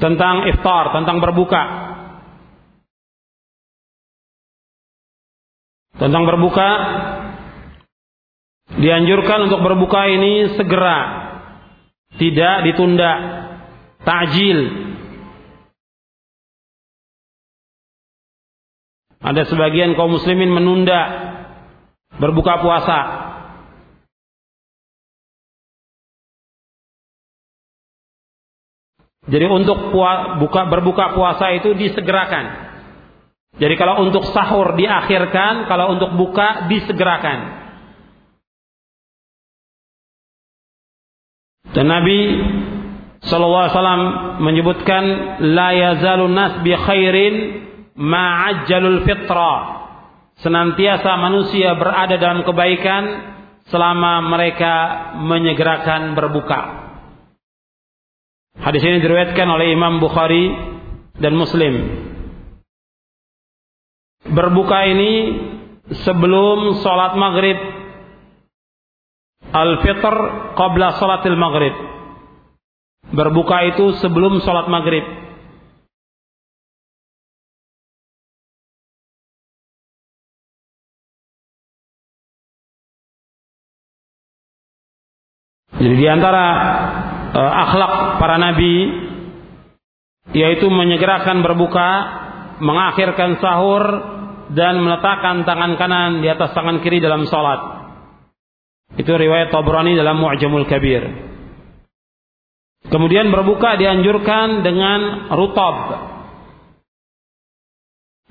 tentang iftar, tentang berbuka. Tentang berbuka Dianjurkan untuk berbuka ini segera, tidak ditunda, takjil. Ada sebagian kaum muslimin menunda berbuka puasa. Jadi untuk buka berbuka puasa itu disegerakan. Jadi kalau untuk sahur diakhirkan, kalau untuk buka disegerakan. Dan Nabi sallallahu alaihi wasallam menyebutkan la yazalun nas bi khairin ma'ajjalul fitra. Senantiasa manusia berada dalam kebaikan selama mereka menyegerakan berbuka. Hadis ini diriwayatkan oleh Imam Bukhari dan Muslim. Berbuka ini sebelum sholat maghrib Al-fitr qabla salatil maghrib. Berbuka itu sebelum salat maghrib. Jadi di antara uh, akhlak para nabi yaitu menyegerakan berbuka, mengakhirkan sahur dan meletakkan tangan kanan di atas tangan kiri dalam salat. Itu riwayat Tabrani dalam Mu'jamul Kabir. Kemudian berbuka dianjurkan dengan rutab.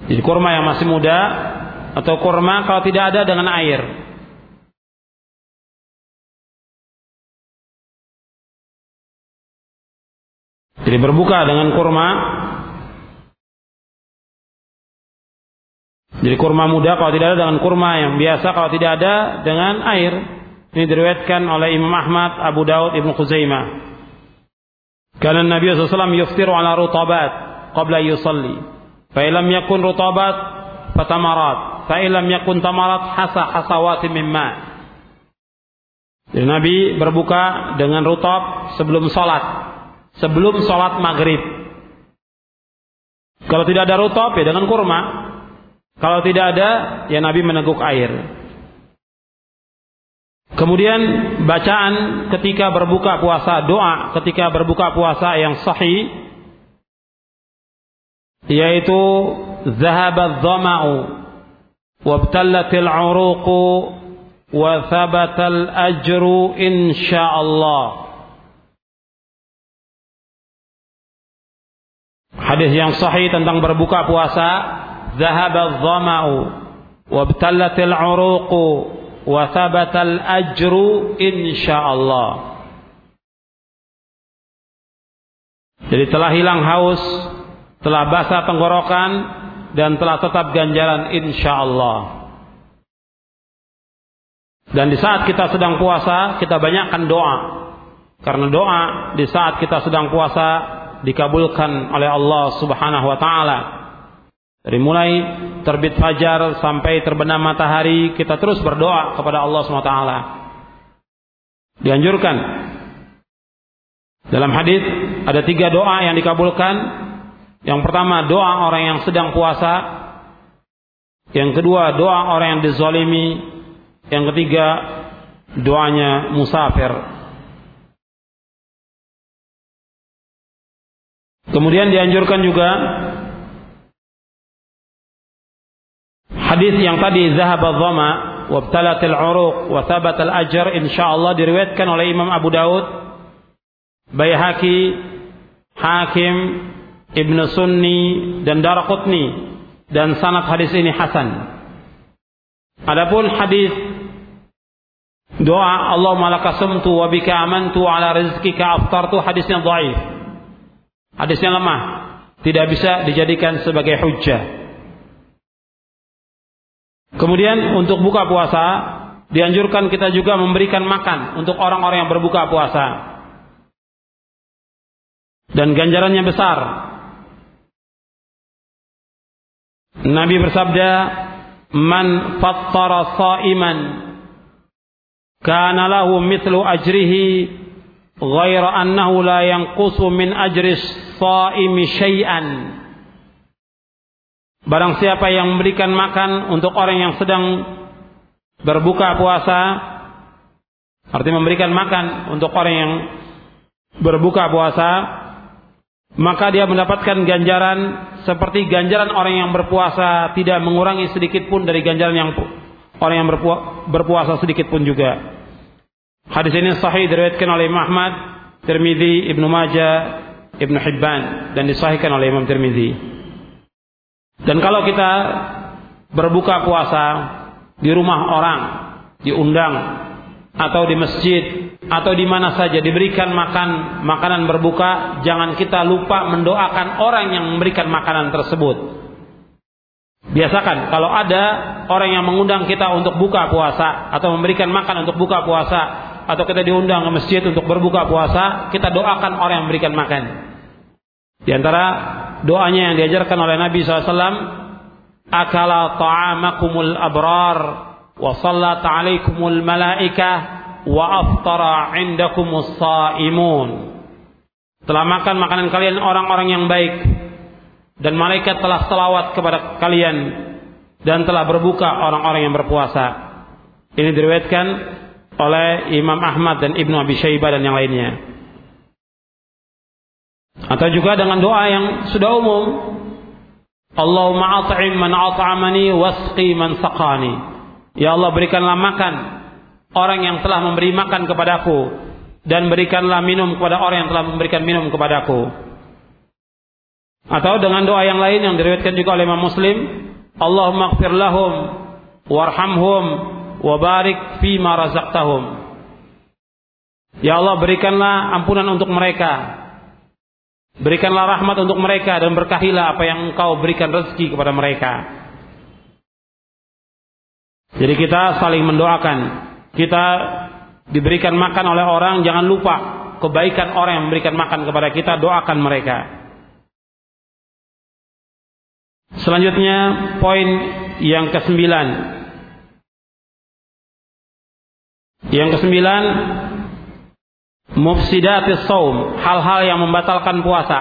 Jadi kurma yang masih muda atau kurma kalau tidak ada dengan air. Jadi berbuka dengan kurma. Jadi kurma muda kalau tidak ada dengan kurma yang biasa kalau tidak ada dengan air. Ini diriwayatkan oleh Imam Ahmad, Abu Daud, Ibnu Khuzaimah. Karena Nabi SAW yuftiru ala rutabat qabla yusalli. Fa ilam yakun rutabat fatamarat. Fa ilam yakun tamarat hasa hasawati mimma. Jadi Nabi berbuka dengan rutab sebelum sholat. Sebelum sholat maghrib. Kalau tidak ada rutab ya dengan kurma. Kalau tidak ada ya Nabi meneguk air. Kemudian bacaan ketika berbuka puasa, doa ketika berbuka puasa yang sahih yaitu zahaba dhama'u wabtallatil 'uruqu wa thabatal ajru insyaallah Hadis yang sahih tentang berbuka puasa zahaba dhama'u wabtallatil 'uruqu wa thabatal ajru insyaallah Jadi telah hilang haus, telah basah tenggorokan, dan telah tetap ganjaran insya Allah. Dan di saat kita sedang puasa, kita banyakkan doa. Karena doa di saat kita sedang puasa dikabulkan oleh Allah Subhanahu wa taala. Dari mulai terbit fajar sampai terbenam matahari, kita terus berdoa kepada Allah Subhanahu wa taala. Dianjurkan dalam hadis ada tiga doa yang dikabulkan. Yang pertama doa orang yang sedang puasa. Yang kedua doa orang yang dizalimi. Yang ketiga doanya musafir. Kemudian dianjurkan juga hadis yang tadi zahab dhama wabtalatil uruq wa thabatal ajr insyaallah diriwayatkan oleh Imam Abu Daud Bayhaqi, Hakim, Ibnu Sunni dan Daraqutni dan sanad hadis ini hasan. Adapun hadis doa Allahumma lakasumtu wa bika amantu ala rizqika aftartu hadisnya dhaif. Hadisnya lemah, tidak bisa dijadikan sebagai hujjah. Kemudian untuk buka puasa dianjurkan kita juga memberikan makan untuk orang-orang yang berbuka puasa dan ganjarannya besar. Nabi bersabda, "Man fattara sha'iman kana lahu mithlu ajrihi ghaira annahu la yanqusu min ajri shaimi syai'an." Barang siapa yang memberikan makan untuk orang yang sedang berbuka puasa, artinya memberikan makan untuk orang yang berbuka puasa, maka dia mendapatkan ganjaran seperti ganjaran orang yang berpuasa tidak mengurangi sedikit pun dari ganjaran yang orang yang berpuasa sedikit pun juga. Hadis ini sahih diriwayatkan oleh Imam Ahmad, Tirmizi, Ibnu Majah, Ibnu Hibban dan disahihkan oleh Imam Tirmizi. Dan kalau kita berbuka puasa di rumah orang, diundang atau di masjid atau di mana saja diberikan makan makanan berbuka, jangan kita lupa mendoakan orang yang memberikan makanan tersebut. Biasakan kalau ada orang yang mengundang kita untuk buka puasa atau memberikan makan untuk buka puasa atau kita diundang ke masjid untuk berbuka puasa, kita doakan orang yang memberikan makan. Di antara doanya yang diajarkan oleh Nabi SAW, akala ta'amakumul abrar wa sallat alaikumul malaikah wa aftara indakumus saimun. Telah makan makanan kalian orang-orang yang baik dan malaikat telah selawat kepada kalian dan telah berbuka orang-orang yang berpuasa. Ini diriwayatkan oleh Imam Ahmad dan Ibnu Abi Syaibah dan yang lainnya. Atau juga dengan doa yang sudah umum. Allahumma at'im man at'amani wasqi man saqani. Ya Allah berikanlah makan orang yang telah memberi makan kepadaku dan berikanlah minum kepada orang yang telah memberikan minum kepadaku. Atau dengan doa yang lain yang diriwayatkan juga oleh Imam Muslim, Allahumma lahum warhamhum wa barik fi ma razaqtahum. Ya Allah berikanlah ampunan untuk mereka. Berikanlah rahmat untuk mereka dan berkahilah apa yang Engkau berikan rezeki kepada mereka. Jadi kita saling mendoakan. Kita diberikan makan oleh orang, jangan lupa kebaikan orang yang memberikan makan kepada kita, doakan mereka. Selanjutnya poin yang kesembilan. Yang kesembilan mufsidatis saum, hal-hal yang membatalkan puasa.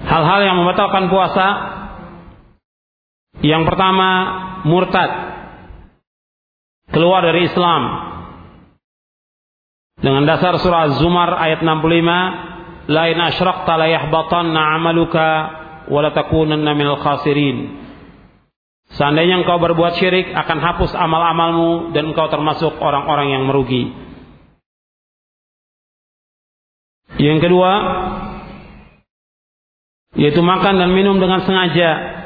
Hal-hal yang membatalkan puasa yang pertama murtad. Keluar dari Islam. Dengan dasar surah Zumar ayat 65, la in asyrakta la yahbatanna 'amaluka wa la takunanna minal khasirin. Seandainya engkau berbuat syirik akan hapus amal-amalmu dan engkau termasuk orang-orang yang merugi. Yang kedua, yaitu makan dan minum dengan sengaja.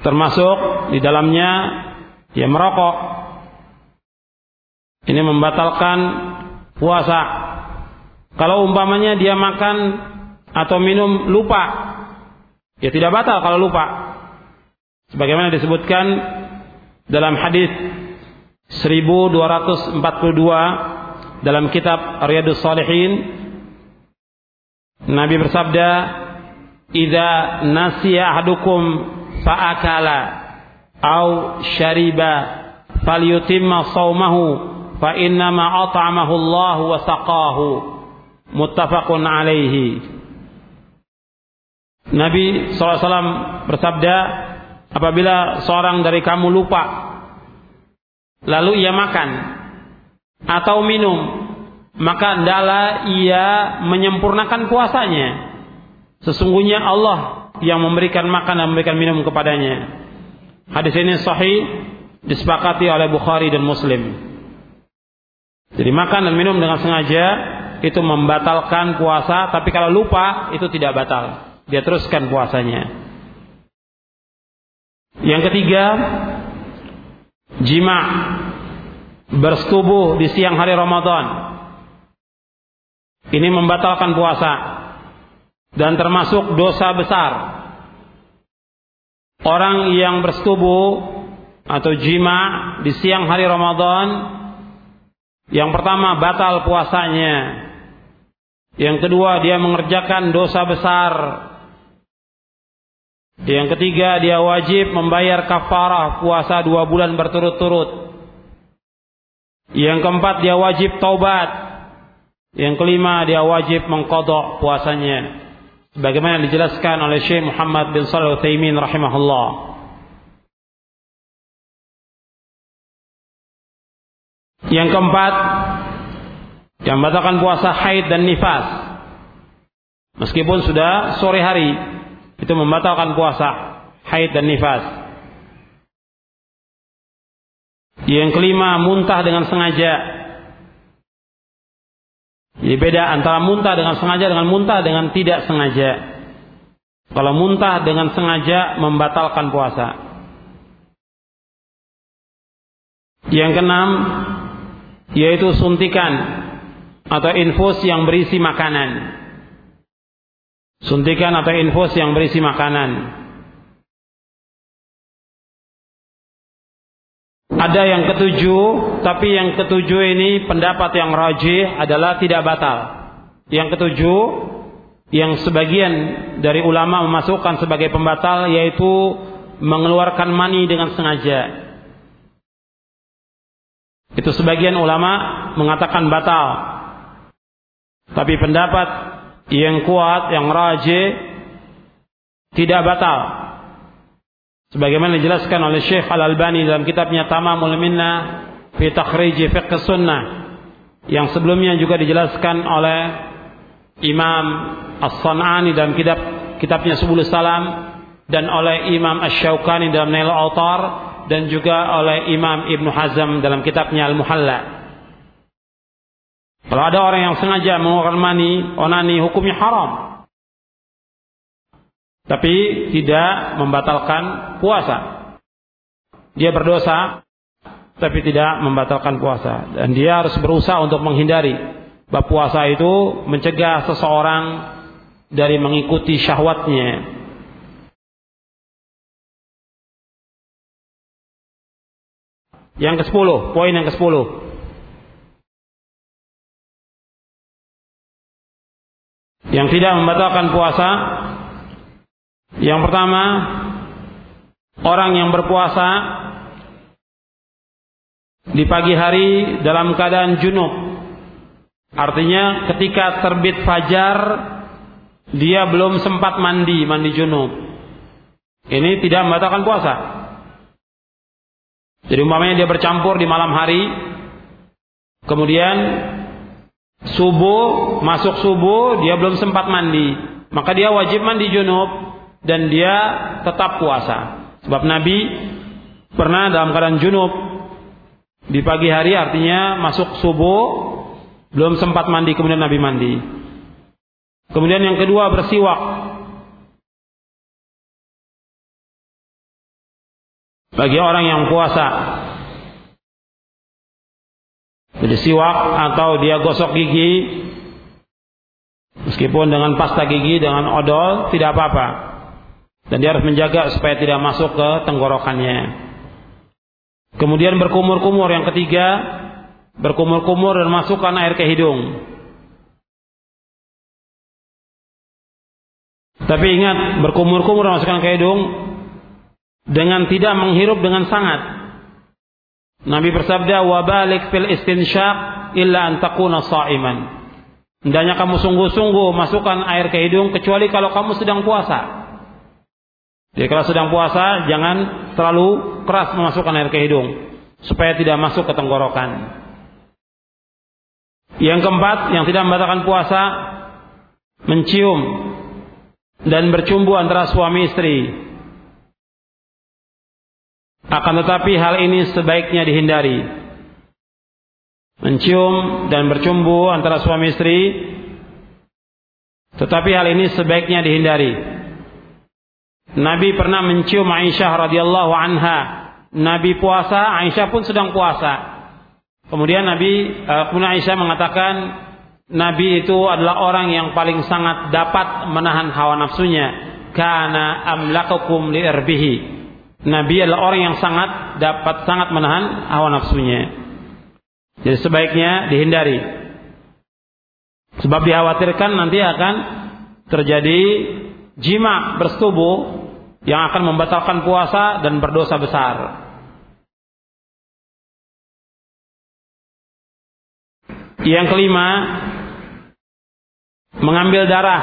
Termasuk di dalamnya ya merokok. Ini membatalkan puasa. Kalau umpamanya dia makan atau minum lupa, ya tidak batal kalau lupa. Sebagaimana disebutkan dalam hadis 1242 dalam kitab Riyadus Salihin Nabi bersabda "Idza nasiya ahadukum fa'akala au syariba falyutimma shaumahu fa innama at'amahu Allah wa saqahu." Muttafaqun alaihi. Nabi SAW bersabda, apabila seorang dari kamu lupa, lalu ia makan atau minum, maka adalah ia menyempurnakan puasanya. Sesungguhnya Allah yang memberikan makan dan memberikan minum kepadanya. Hadis ini sahih disepakati oleh Bukhari dan Muslim. Jadi makan dan minum dengan sengaja itu membatalkan puasa, tapi kalau lupa itu tidak batal. Dia teruskan puasanya. Yang ketiga, jima bersetubuh di siang hari Ramadan. Ini membatalkan puasa dan termasuk dosa besar. Orang yang bersetubuh atau jima di siang hari Ramadan yang pertama batal puasanya. Yang kedua dia mengerjakan dosa besar. Yang ketiga dia wajib membayar kafarah puasa dua bulan berturut-turut. Yang keempat dia wajib taubat. Yang kelima dia wajib mengkodok puasanya. Bagaimana dijelaskan oleh Syekh Muhammad bin Shalih Utsaimin rahimahullah. Yang keempat yang membatalkan puasa haid dan nifas. Meskipun sudah sore hari itu membatalkan puasa haid dan nifas. Yang kelima, muntah dengan sengaja. Jadi beda antara muntah dengan sengaja dengan muntah dengan tidak sengaja. Kalau muntah dengan sengaja membatalkan puasa. Yang keenam, yaitu suntikan atau infus yang berisi makanan. Suntikan atau infus yang berisi makanan. Ada yang ketujuh, tapi yang ketujuh ini pendapat yang rajih adalah tidak batal. Yang ketujuh, yang sebagian dari ulama memasukkan sebagai pembatal yaitu mengeluarkan mani dengan sengaja. Itu sebagian ulama mengatakan batal. Tapi pendapat yang kuat, yang rajih tidak batal. Sebagaimana dijelaskan oleh Syekh Al-Albani dalam kitabnya Tamamul Minna fi Takhrij Fiqh Sunnah yang sebelumnya juga dijelaskan oleh Imam As-San'ani dalam kitab kitabnya Subul Salam dan oleh Imam Asy-Syaukani dalam Nail Autar dan juga oleh Imam Ibnu Hazm dalam kitabnya Al-Muhalla. Kalau ada orang yang sengaja mengeluarkan mani, onani hukumnya haram tapi tidak membatalkan puasa. Dia berdosa tapi tidak membatalkan puasa dan dia harus berusaha untuk menghindari bahwa puasa itu mencegah seseorang dari mengikuti syahwatnya. Yang ke-10, poin yang ke-10. Yang tidak membatalkan puasa yang pertama, orang yang berpuasa di pagi hari dalam keadaan junub. Artinya ketika terbit fajar dia belum sempat mandi, mandi junub. Ini tidak membatalkan puasa. Jadi umpamanya dia bercampur di malam hari, kemudian subuh, masuk subuh, dia belum sempat mandi. Maka dia wajib mandi junub dan dia tetap puasa. Sebab Nabi pernah dalam keadaan junub di pagi hari artinya masuk subuh belum sempat mandi kemudian Nabi mandi. Kemudian yang kedua bersiwak. Bagi orang yang puasa jadi siwak atau dia gosok gigi meskipun dengan pasta gigi dengan odol tidak apa-apa. Dan dia harus menjaga supaya tidak masuk ke tenggorokannya. Kemudian berkumur-kumur yang ketiga, berkumur-kumur dan masukkan air ke hidung. Tapi ingat, berkumur-kumur dan masukkan ke hidung dengan tidak menghirup dengan sangat. Nabi bersabda, "Wabalik fil istinsyaq illa an takuna sha'iman." Hendaknya kamu sungguh-sungguh masukkan air ke hidung kecuali kalau kamu sedang puasa. Jadi kalau sedang puasa jangan terlalu keras memasukkan air ke hidung supaya tidak masuk ke tenggorokan. Yang keempat, yang tidak membatalkan puasa mencium dan bercumbu antara suami istri akan tetapi hal ini sebaiknya dihindari. Mencium dan bercumbu antara suami istri. Tetapi hal ini sebaiknya dihindari. Nabi pernah mencium Aisyah radhiyallahu anha. Nabi puasa, Aisyah pun sedang puasa. Kemudian Nabi, uh, kemudian Aisyah mengatakan, Nabi itu adalah orang yang paling sangat dapat menahan hawa nafsunya. Karena amlakukum li'irbihi. Nabi adalah orang yang sangat dapat sangat menahan hawa nafsunya. Jadi sebaiknya dihindari. Sebab dikhawatirkan nanti akan terjadi jima bersetubuh yang akan membatalkan puasa dan berdosa besar. Yang kelima, mengambil darah.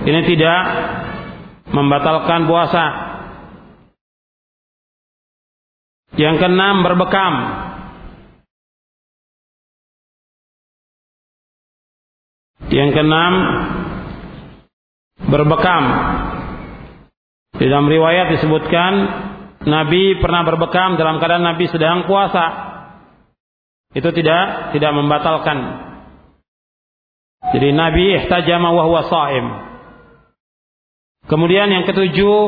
Ini tidak membatalkan puasa. Yang keenam berbekam. Yang keenam berbekam. Di dalam riwayat disebutkan Nabi pernah berbekam dalam keadaan Nabi sedang puasa. Itu tidak tidak membatalkan. Jadi Nabi ihtajama wa huwa. Kemudian yang ketujuh,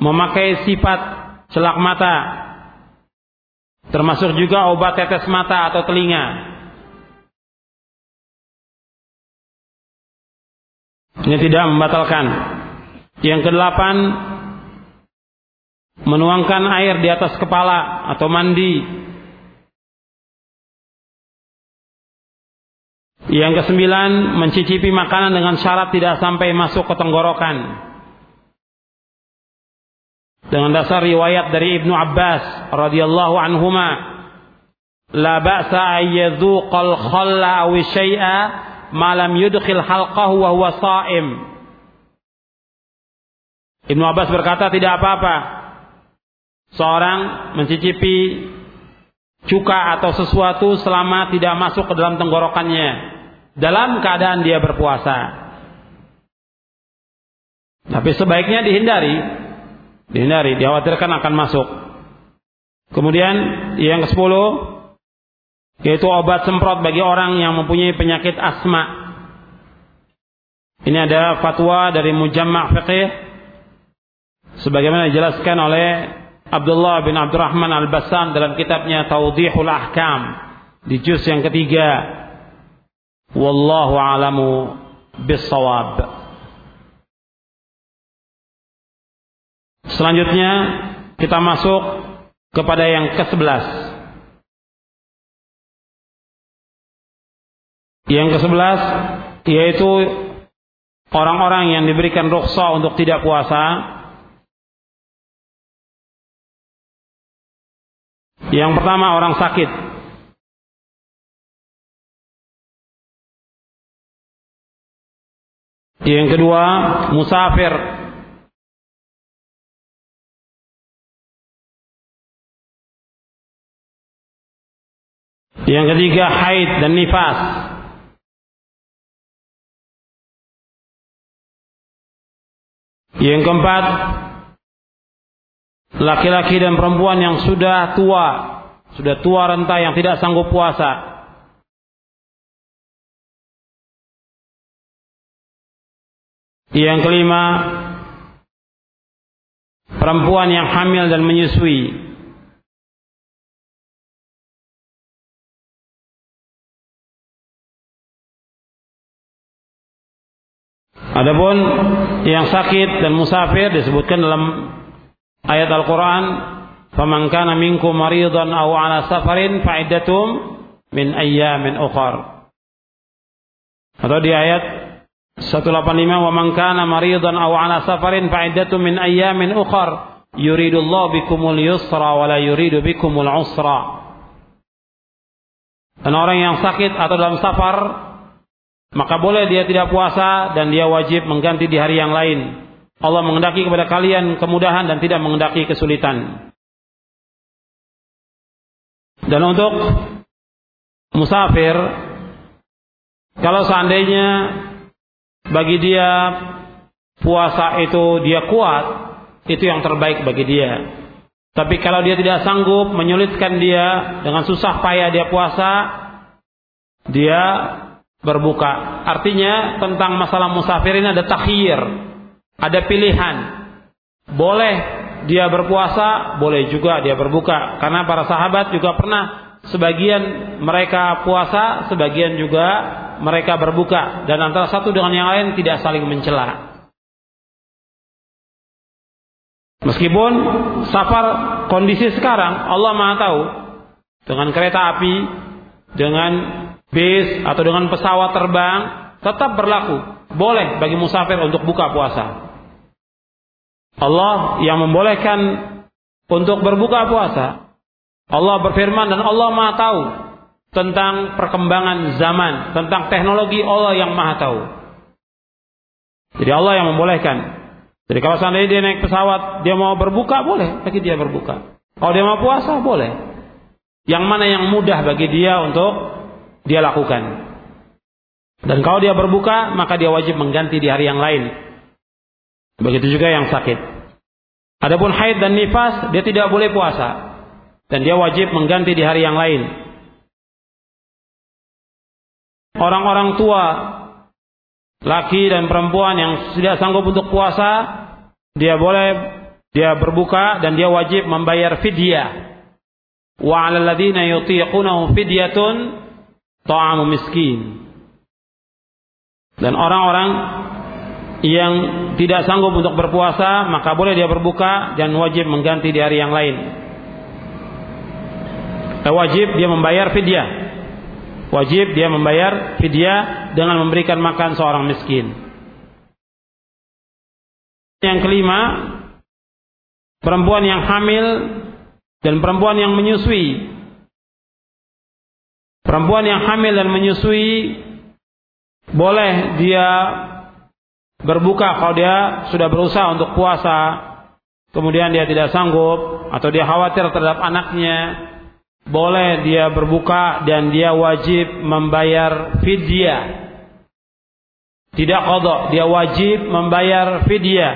memakai sifat celak mata. Termasuk juga obat tetes mata atau telinga. Ini tidak membatalkan. Yang kedelapan, menuangkan air di atas kepala atau mandi Yang kesembilan, mencicipi makanan dengan syarat tidak sampai masuk ke tenggorokan. Dengan dasar riwayat dari Ibnu Abbas radhiyallahu anhuma, la ba'sa ayyadhuqal khalla aw syai'a ma lam yudkhil halqahu wa huwa sha'im. Ibnu Abbas berkata tidak apa-apa seorang mencicipi cuka atau sesuatu selama tidak masuk ke dalam tenggorokannya dalam keadaan dia berpuasa. Tapi sebaiknya dihindari, dihindari, dikhawatirkan akan masuk. Kemudian yang ke-10 yaitu obat semprot bagi orang yang mempunyai penyakit asma. Ini ada fatwa dari Mujamma' Fiqih sebagaimana dijelaskan oleh Abdullah bin Abdurrahman Al-Bassan dalam kitabnya Tawdihul Ahkam di juz yang ketiga Wallahu a'lamu bissawab. Selanjutnya kita masuk kepada yang ke-11. Yang ke-11 yaitu orang-orang yang diberikan rukhsah untuk tidak puasa. Yang pertama orang sakit Yang kedua, musafir. Yang ketiga haid dan nifas. Yang keempat laki-laki dan perempuan yang sudah tua, sudah tua renta yang tidak sanggup puasa. Yang kelima, perempuan yang hamil dan menyusui. Adapun yang sakit dan musafir disebutkan dalam ayat Al-Qur'an, "Faman kana minkum maridan aw 'ala safarin fa'iddatum min ayyamin ukhar." Atau di ayat 185, "Wa man kana maridan aw 'ala safarin fa'iddatum min ayyamin ukhar." Yuridullahu bikumul yusra wa la yuridu bikumul usra. Dan orang yang sakit atau dalam safar maka boleh dia tidak puasa dan dia wajib mengganti di hari yang lain. Allah mengendaki kepada kalian kemudahan dan tidak mengendaki kesulitan. Dan untuk musafir, kalau seandainya bagi dia puasa itu dia kuat, itu yang terbaik bagi dia. Tapi kalau dia tidak sanggup menyulitkan dia dengan susah payah dia puasa, dia berbuka. Artinya tentang masalah musafir ini ada takhir, ada pilihan. Boleh dia berpuasa, boleh juga dia berbuka. Karena para sahabat juga pernah sebagian mereka puasa, sebagian juga mereka berbuka dan antara satu dengan yang lain tidak saling mencela. Meskipun safar kondisi sekarang Allah Maha tahu dengan kereta api, dengan bis atau dengan pesawat terbang tetap berlaku. Boleh bagi musafir untuk buka puasa. Allah yang membolehkan untuk berbuka puasa. Allah berfirman dan Allah Maha tahu tentang perkembangan zaman, tentang teknologi Allah yang Maha tahu. Jadi Allah yang membolehkan. Jadi kalau seandainya dia naik pesawat, dia mau berbuka boleh bagi dia berbuka. Kalau dia mau puasa boleh. Yang mana yang mudah bagi dia untuk dia lakukan. Dan kalau dia berbuka, maka dia wajib mengganti di hari yang lain. Begitu juga yang sakit. Adapun haid dan nifas, dia tidak boleh puasa. Dan dia wajib mengganti di hari yang lain. Orang-orang tua, laki dan perempuan yang tidak sanggup untuk puasa, dia boleh dia berbuka dan dia wajib membayar fidyah. Wa 'alal ladzina yutiqunahu fidyatun ta'amu miskin. Dan orang-orang yang tidak sanggup untuk berpuasa, maka boleh dia berbuka dan wajib mengganti di hari yang lain. Eh, wajib dia membayar fidyah. Wajib dia membayar fidyah dengan memberikan makan seorang miskin. Yang kelima, perempuan yang hamil dan perempuan yang menyusui Perempuan yang hamil dan menyusui boleh dia berbuka kalau dia sudah berusaha untuk puasa, kemudian dia tidak sanggup atau dia khawatir terhadap anaknya, boleh dia berbuka dan dia wajib membayar fidyah. Tidak kodok, dia wajib membayar fidyah.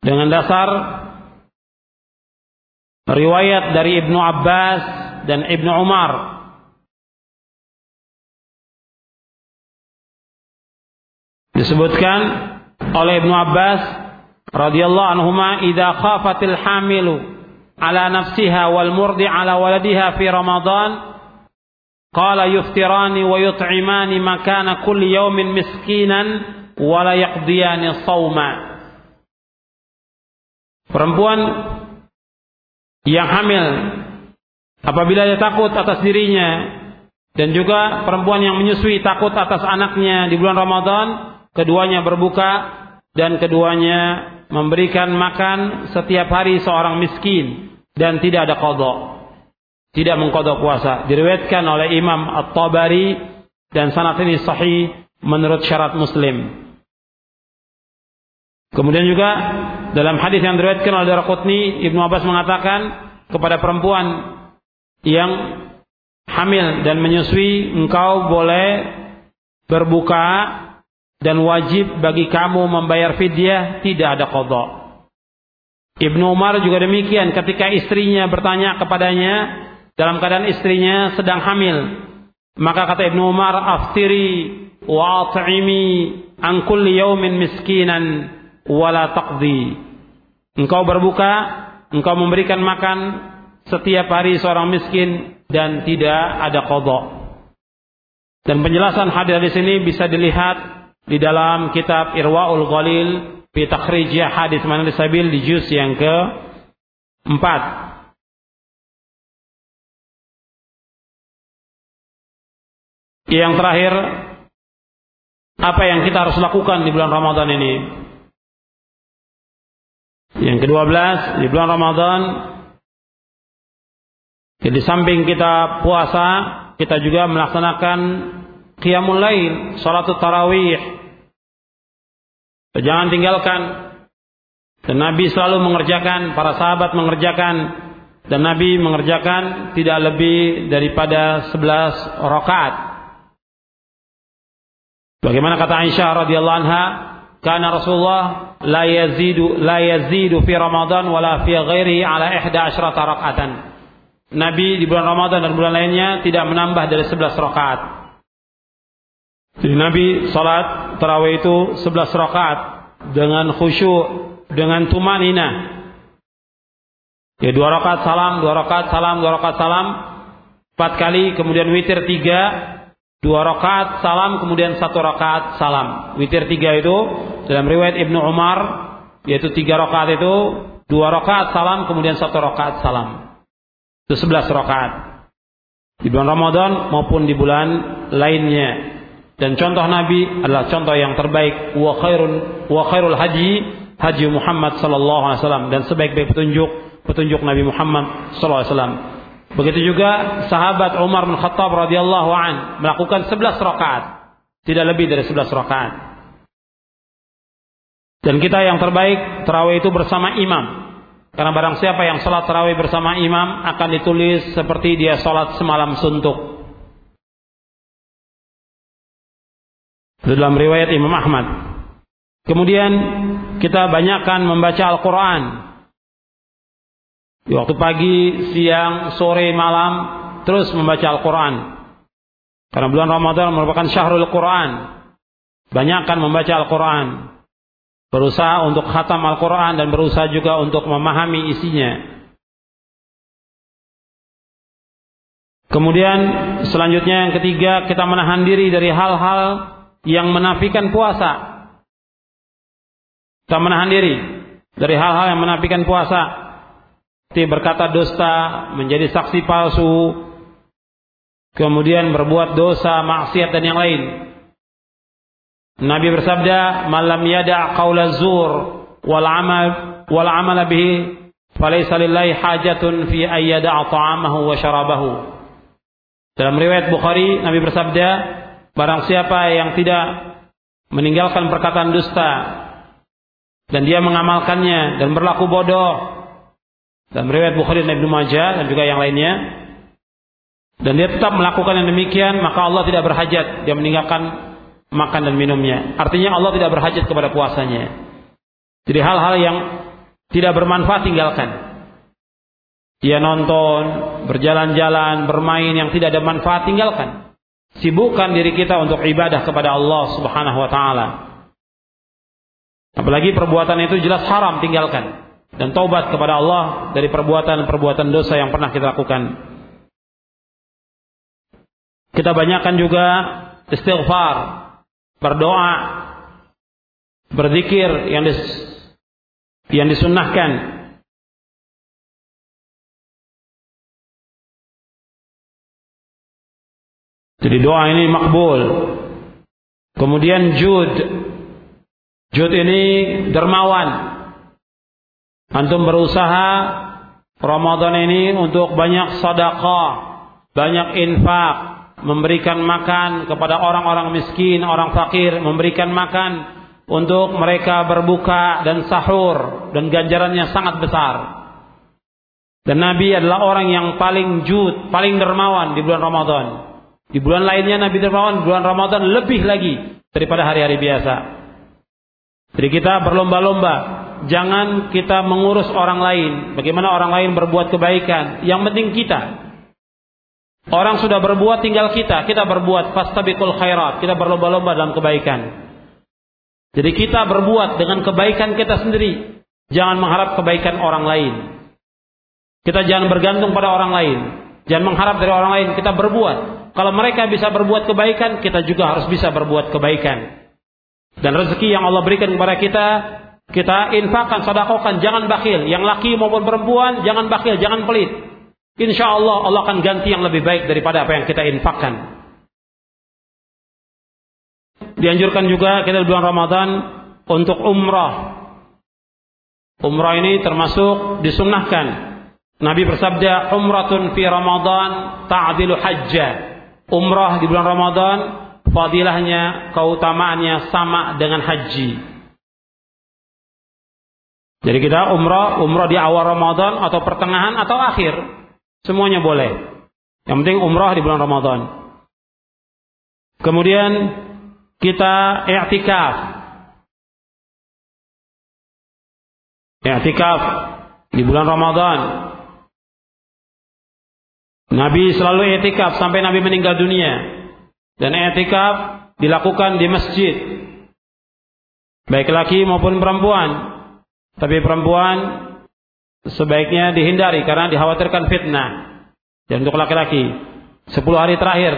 Dengan dasar riwayat dari Ibnu Abbas dan Ibnu Umar. Disebutkan oleh Ibnu Abbas radhiyallahu anhuma idza khafatil hamilu ala nafsiha wal murdi ala waladiha fi Ramadan qala yuftirani wa yut'imani makana kulli yawmin miskinan wa la yaqdiyani sawma Perempuan yang hamil Apabila dia takut atas dirinya dan juga perempuan yang menyusui takut atas anaknya di bulan Ramadan, keduanya berbuka dan keduanya memberikan makan setiap hari seorang miskin dan tidak ada kodok. Tidak mengkodok puasa. Diriwayatkan oleh Imam At-Tabari dan sanad ini sahih menurut syarat Muslim. Kemudian juga dalam hadis yang diriwayatkan oleh Darqutni, Ibnu Abbas mengatakan kepada perempuan yang hamil dan menyusui, engkau boleh berbuka dan wajib bagi kamu membayar fidyah, tidak ada qadha. Ibnu Umar juga demikian ketika istrinya bertanya kepadanya dalam keadaan istrinya sedang hamil. Maka kata Ibnu Umar, "Aftiri wa at'imi an kulli yawmin miskinan wala taqdi." Engkau berbuka, engkau memberikan makan setiap hari seorang miskin dan tidak ada qadha. Dan penjelasan hadis di sini bisa dilihat di dalam kitab Irwaul Ghalil fi takhrij hadis Manal Sabil di juz yang ke 4. Yang terakhir apa yang kita harus lakukan di bulan Ramadan ini? Yang ke-12 di bulan Ramadan jadi samping kita puasa, kita juga melaksanakan qiyamul lail, salat tarawih. Jangan tinggalkan. Dan Nabi selalu mengerjakan, para sahabat mengerjakan dan Nabi mengerjakan tidak lebih daripada 11 rakaat. Bagaimana kata Aisyah radhiyallahu anha, karena Rasulullah la yazidu la yazidu fi Ramadan wala fi ghairihi ala 11 rakaatan. Nabi di bulan Ramadan dan bulan lainnya tidak menambah dari 11 rakaat. Jadi Nabi salat tarawih itu 11 rakaat dengan khusyuk, dengan tumanina. Ya dua rakaat salam, dua rakaat salam, dua rakaat salam, empat kali, kemudian witir tiga, dua rakaat salam, kemudian satu rakaat salam. Witir tiga itu dalam riwayat Ibnu Umar yaitu tiga rakaat itu dua rakaat salam, kemudian satu rakaat salam. Itu 11 rakaat. Di bulan Ramadan maupun di bulan lainnya. Dan contoh Nabi adalah contoh yang terbaik wa khairun wa khairul haji haji Muhammad sallallahu alaihi wasallam dan sebaik-baik petunjuk petunjuk Nabi Muhammad sallallahu alaihi wasallam. Begitu juga sahabat Umar bin Khattab radhiyallahu an melakukan 11 rakaat, tidak lebih dari 11 rakaat. Dan kita yang terbaik terawih itu bersama imam. Karena barang siapa yang sholat tarawih bersama imam akan ditulis seperti dia sholat semalam suntuk. Dalam riwayat Imam Ahmad. Kemudian kita banyakkan membaca Al-Quran. Di waktu pagi, siang, sore, malam, terus membaca Al-Quran. Karena bulan Ramadan merupakan syahrul Quran. Banyakkan membaca Al-Quran berusaha untuk khatam Al-Quran dan berusaha juga untuk memahami isinya. Kemudian selanjutnya yang ketiga kita menahan diri dari hal-hal yang menafikan puasa. Kita menahan diri dari hal-hal yang menafikan puasa. Seperti berkata dusta, menjadi saksi palsu, kemudian berbuat dosa, maksiat dan yang lain. Nabi bersabda, "Malam yada' qaula zur wal amal wal amal bihi falaysa lillahi hajatun fi ayyada'a ta'amahu wa syarabahu." Dalam riwayat Bukhari, Nabi bersabda, barang siapa yang tidak meninggalkan perkataan dusta dan dia mengamalkannya dan berlaku bodoh dalam riwayat Bukhari dan Ibnu Majah dan juga yang lainnya dan dia tetap melakukan yang demikian maka Allah tidak berhajat dia meninggalkan makan dan minumnya. Artinya Allah tidak berhajat kepada puasanya. Jadi hal-hal yang tidak bermanfaat tinggalkan. Dia nonton, berjalan-jalan, bermain yang tidak ada manfaat tinggalkan. Sibukkan diri kita untuk ibadah kepada Allah Subhanahu wa taala. Apalagi perbuatan itu jelas haram tinggalkan dan taubat kepada Allah dari perbuatan-perbuatan dosa yang pernah kita lakukan. Kita banyakkan juga istighfar, berdoa, berzikir yang dis, yang disunnahkan. Jadi doa ini makbul. Kemudian jud. Jud ini dermawan. Antum berusaha Ramadan ini untuk banyak sedekah, banyak infak, memberikan makan kepada orang-orang miskin, orang fakir, memberikan makan untuk mereka berbuka dan sahur dan ganjarannya sangat besar. Dan Nabi adalah orang yang paling jud, paling dermawan di bulan Ramadan. Di bulan lainnya Nabi dermawan, bulan Ramadan lebih lagi daripada hari-hari biasa. Jadi kita berlomba-lomba, jangan kita mengurus orang lain. Bagaimana orang lain berbuat kebaikan, yang penting kita. Orang sudah berbuat tinggal kita, kita berbuat fastabiqul khairat, kita berlomba-lomba dalam kebaikan. Jadi kita berbuat dengan kebaikan kita sendiri. Jangan mengharap kebaikan orang lain. Kita jangan bergantung pada orang lain. Jangan mengharap dari orang lain. Kita berbuat. Kalau mereka bisa berbuat kebaikan, kita juga harus bisa berbuat kebaikan. Dan rezeki yang Allah berikan kepada kita, kita infakkan, sodakokan, jangan bakhil. Yang laki maupun perempuan, jangan bakhil, jangan pelit. Insya Allah Allah akan ganti yang lebih baik daripada apa yang kita infakkan. Dianjurkan juga kita di bulan Ramadan untuk umrah. Umrah ini termasuk disunnahkan Nabi bersabda, "Umratun fi Ramadan ta'dilu hajja." Umrah di bulan Ramadan fadilahnya, keutamaannya sama dengan haji. Jadi kita umrah, umrah di awal Ramadan atau pertengahan atau akhir, semuanya boleh. Yang penting umrah di bulan Ramadan. Kemudian kita i'tikaf. I'tikaf di bulan Ramadan Nabi selalu etikaf sampai Nabi meninggal dunia. Dan etikaf dilakukan di masjid. Baik laki maupun perempuan. Tapi perempuan sebaiknya dihindari karena dikhawatirkan fitnah. Dan untuk laki-laki, 10 hari terakhir.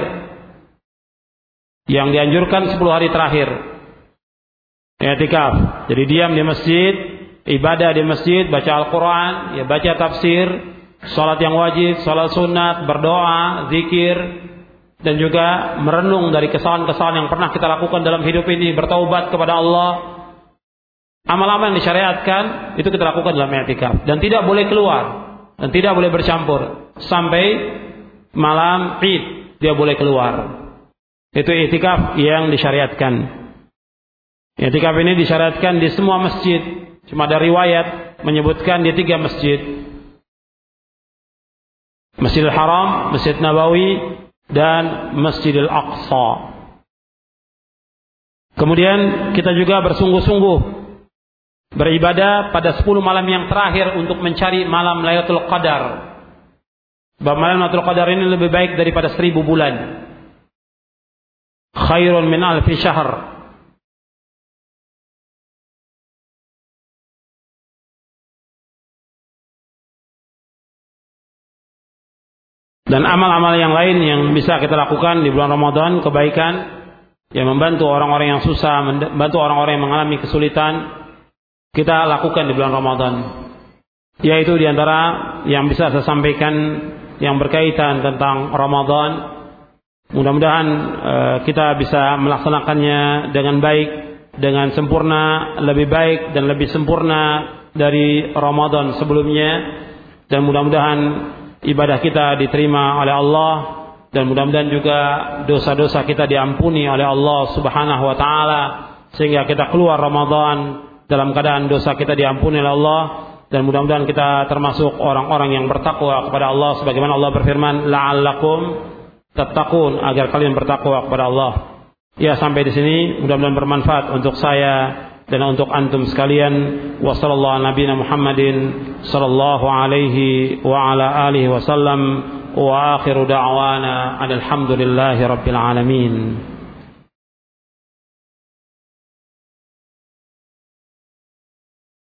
Yang dianjurkan 10 hari terakhir. Etikaf. Jadi diam di masjid, ibadah di masjid, baca Al-Quran, ya baca tafsir, Salat yang wajib, salat sunat, berdoa, zikir, dan juga merenung dari kesalahan-kesalahan yang pernah kita lakukan dalam hidup ini, bertaubat kepada Allah. Amal-amal yang disyariatkan itu kita lakukan dalam i'tikaf dan tidak boleh keluar dan tidak boleh bercampur sampai malam Id dia boleh keluar. Itu i'tikaf yang disyariatkan. I'tikaf ini disyariatkan di semua masjid. Cuma ada riwayat menyebutkan di tiga masjid. Masjidil Haram, Masjid Nabawi, dan Masjidil Aqsa. Kemudian kita juga bersungguh-sungguh beribadah pada 10 malam yang terakhir untuk mencari malam Lailatul Qadar. Bahwa malam Lailatul Qadar ini lebih baik daripada seribu bulan. Khairun min alfi syahr. Dan amal-amal yang lain yang bisa kita lakukan di bulan Ramadan kebaikan yang membantu orang-orang yang susah, membantu orang-orang yang mengalami kesulitan kita lakukan di bulan Ramadan. Yaitu di antara yang bisa saya sampaikan yang berkaitan tentang Ramadan. Mudah-mudahan uh, kita bisa melaksanakannya dengan baik, dengan sempurna, lebih baik dan lebih sempurna dari Ramadan sebelumnya. Dan mudah-mudahan ibadah kita diterima oleh Allah dan mudah-mudahan juga dosa-dosa kita diampuni oleh Allah Subhanahu wa taala sehingga kita keluar Ramadan dalam keadaan dosa kita diampuni oleh Allah dan mudah-mudahan kita termasuk orang-orang yang bertakwa kepada Allah sebagaimana Allah berfirman la'allakum tattaqun agar kalian bertakwa kepada Allah. Ya sampai di sini mudah-mudahan bermanfaat untuk saya dan untuk antum sekalian wa sallallahu nabiyana Muhammadin sallallahu alaihi wa ala alihi wasallam. Wa akhiru da'wana alhamdulillahi rabbil alamin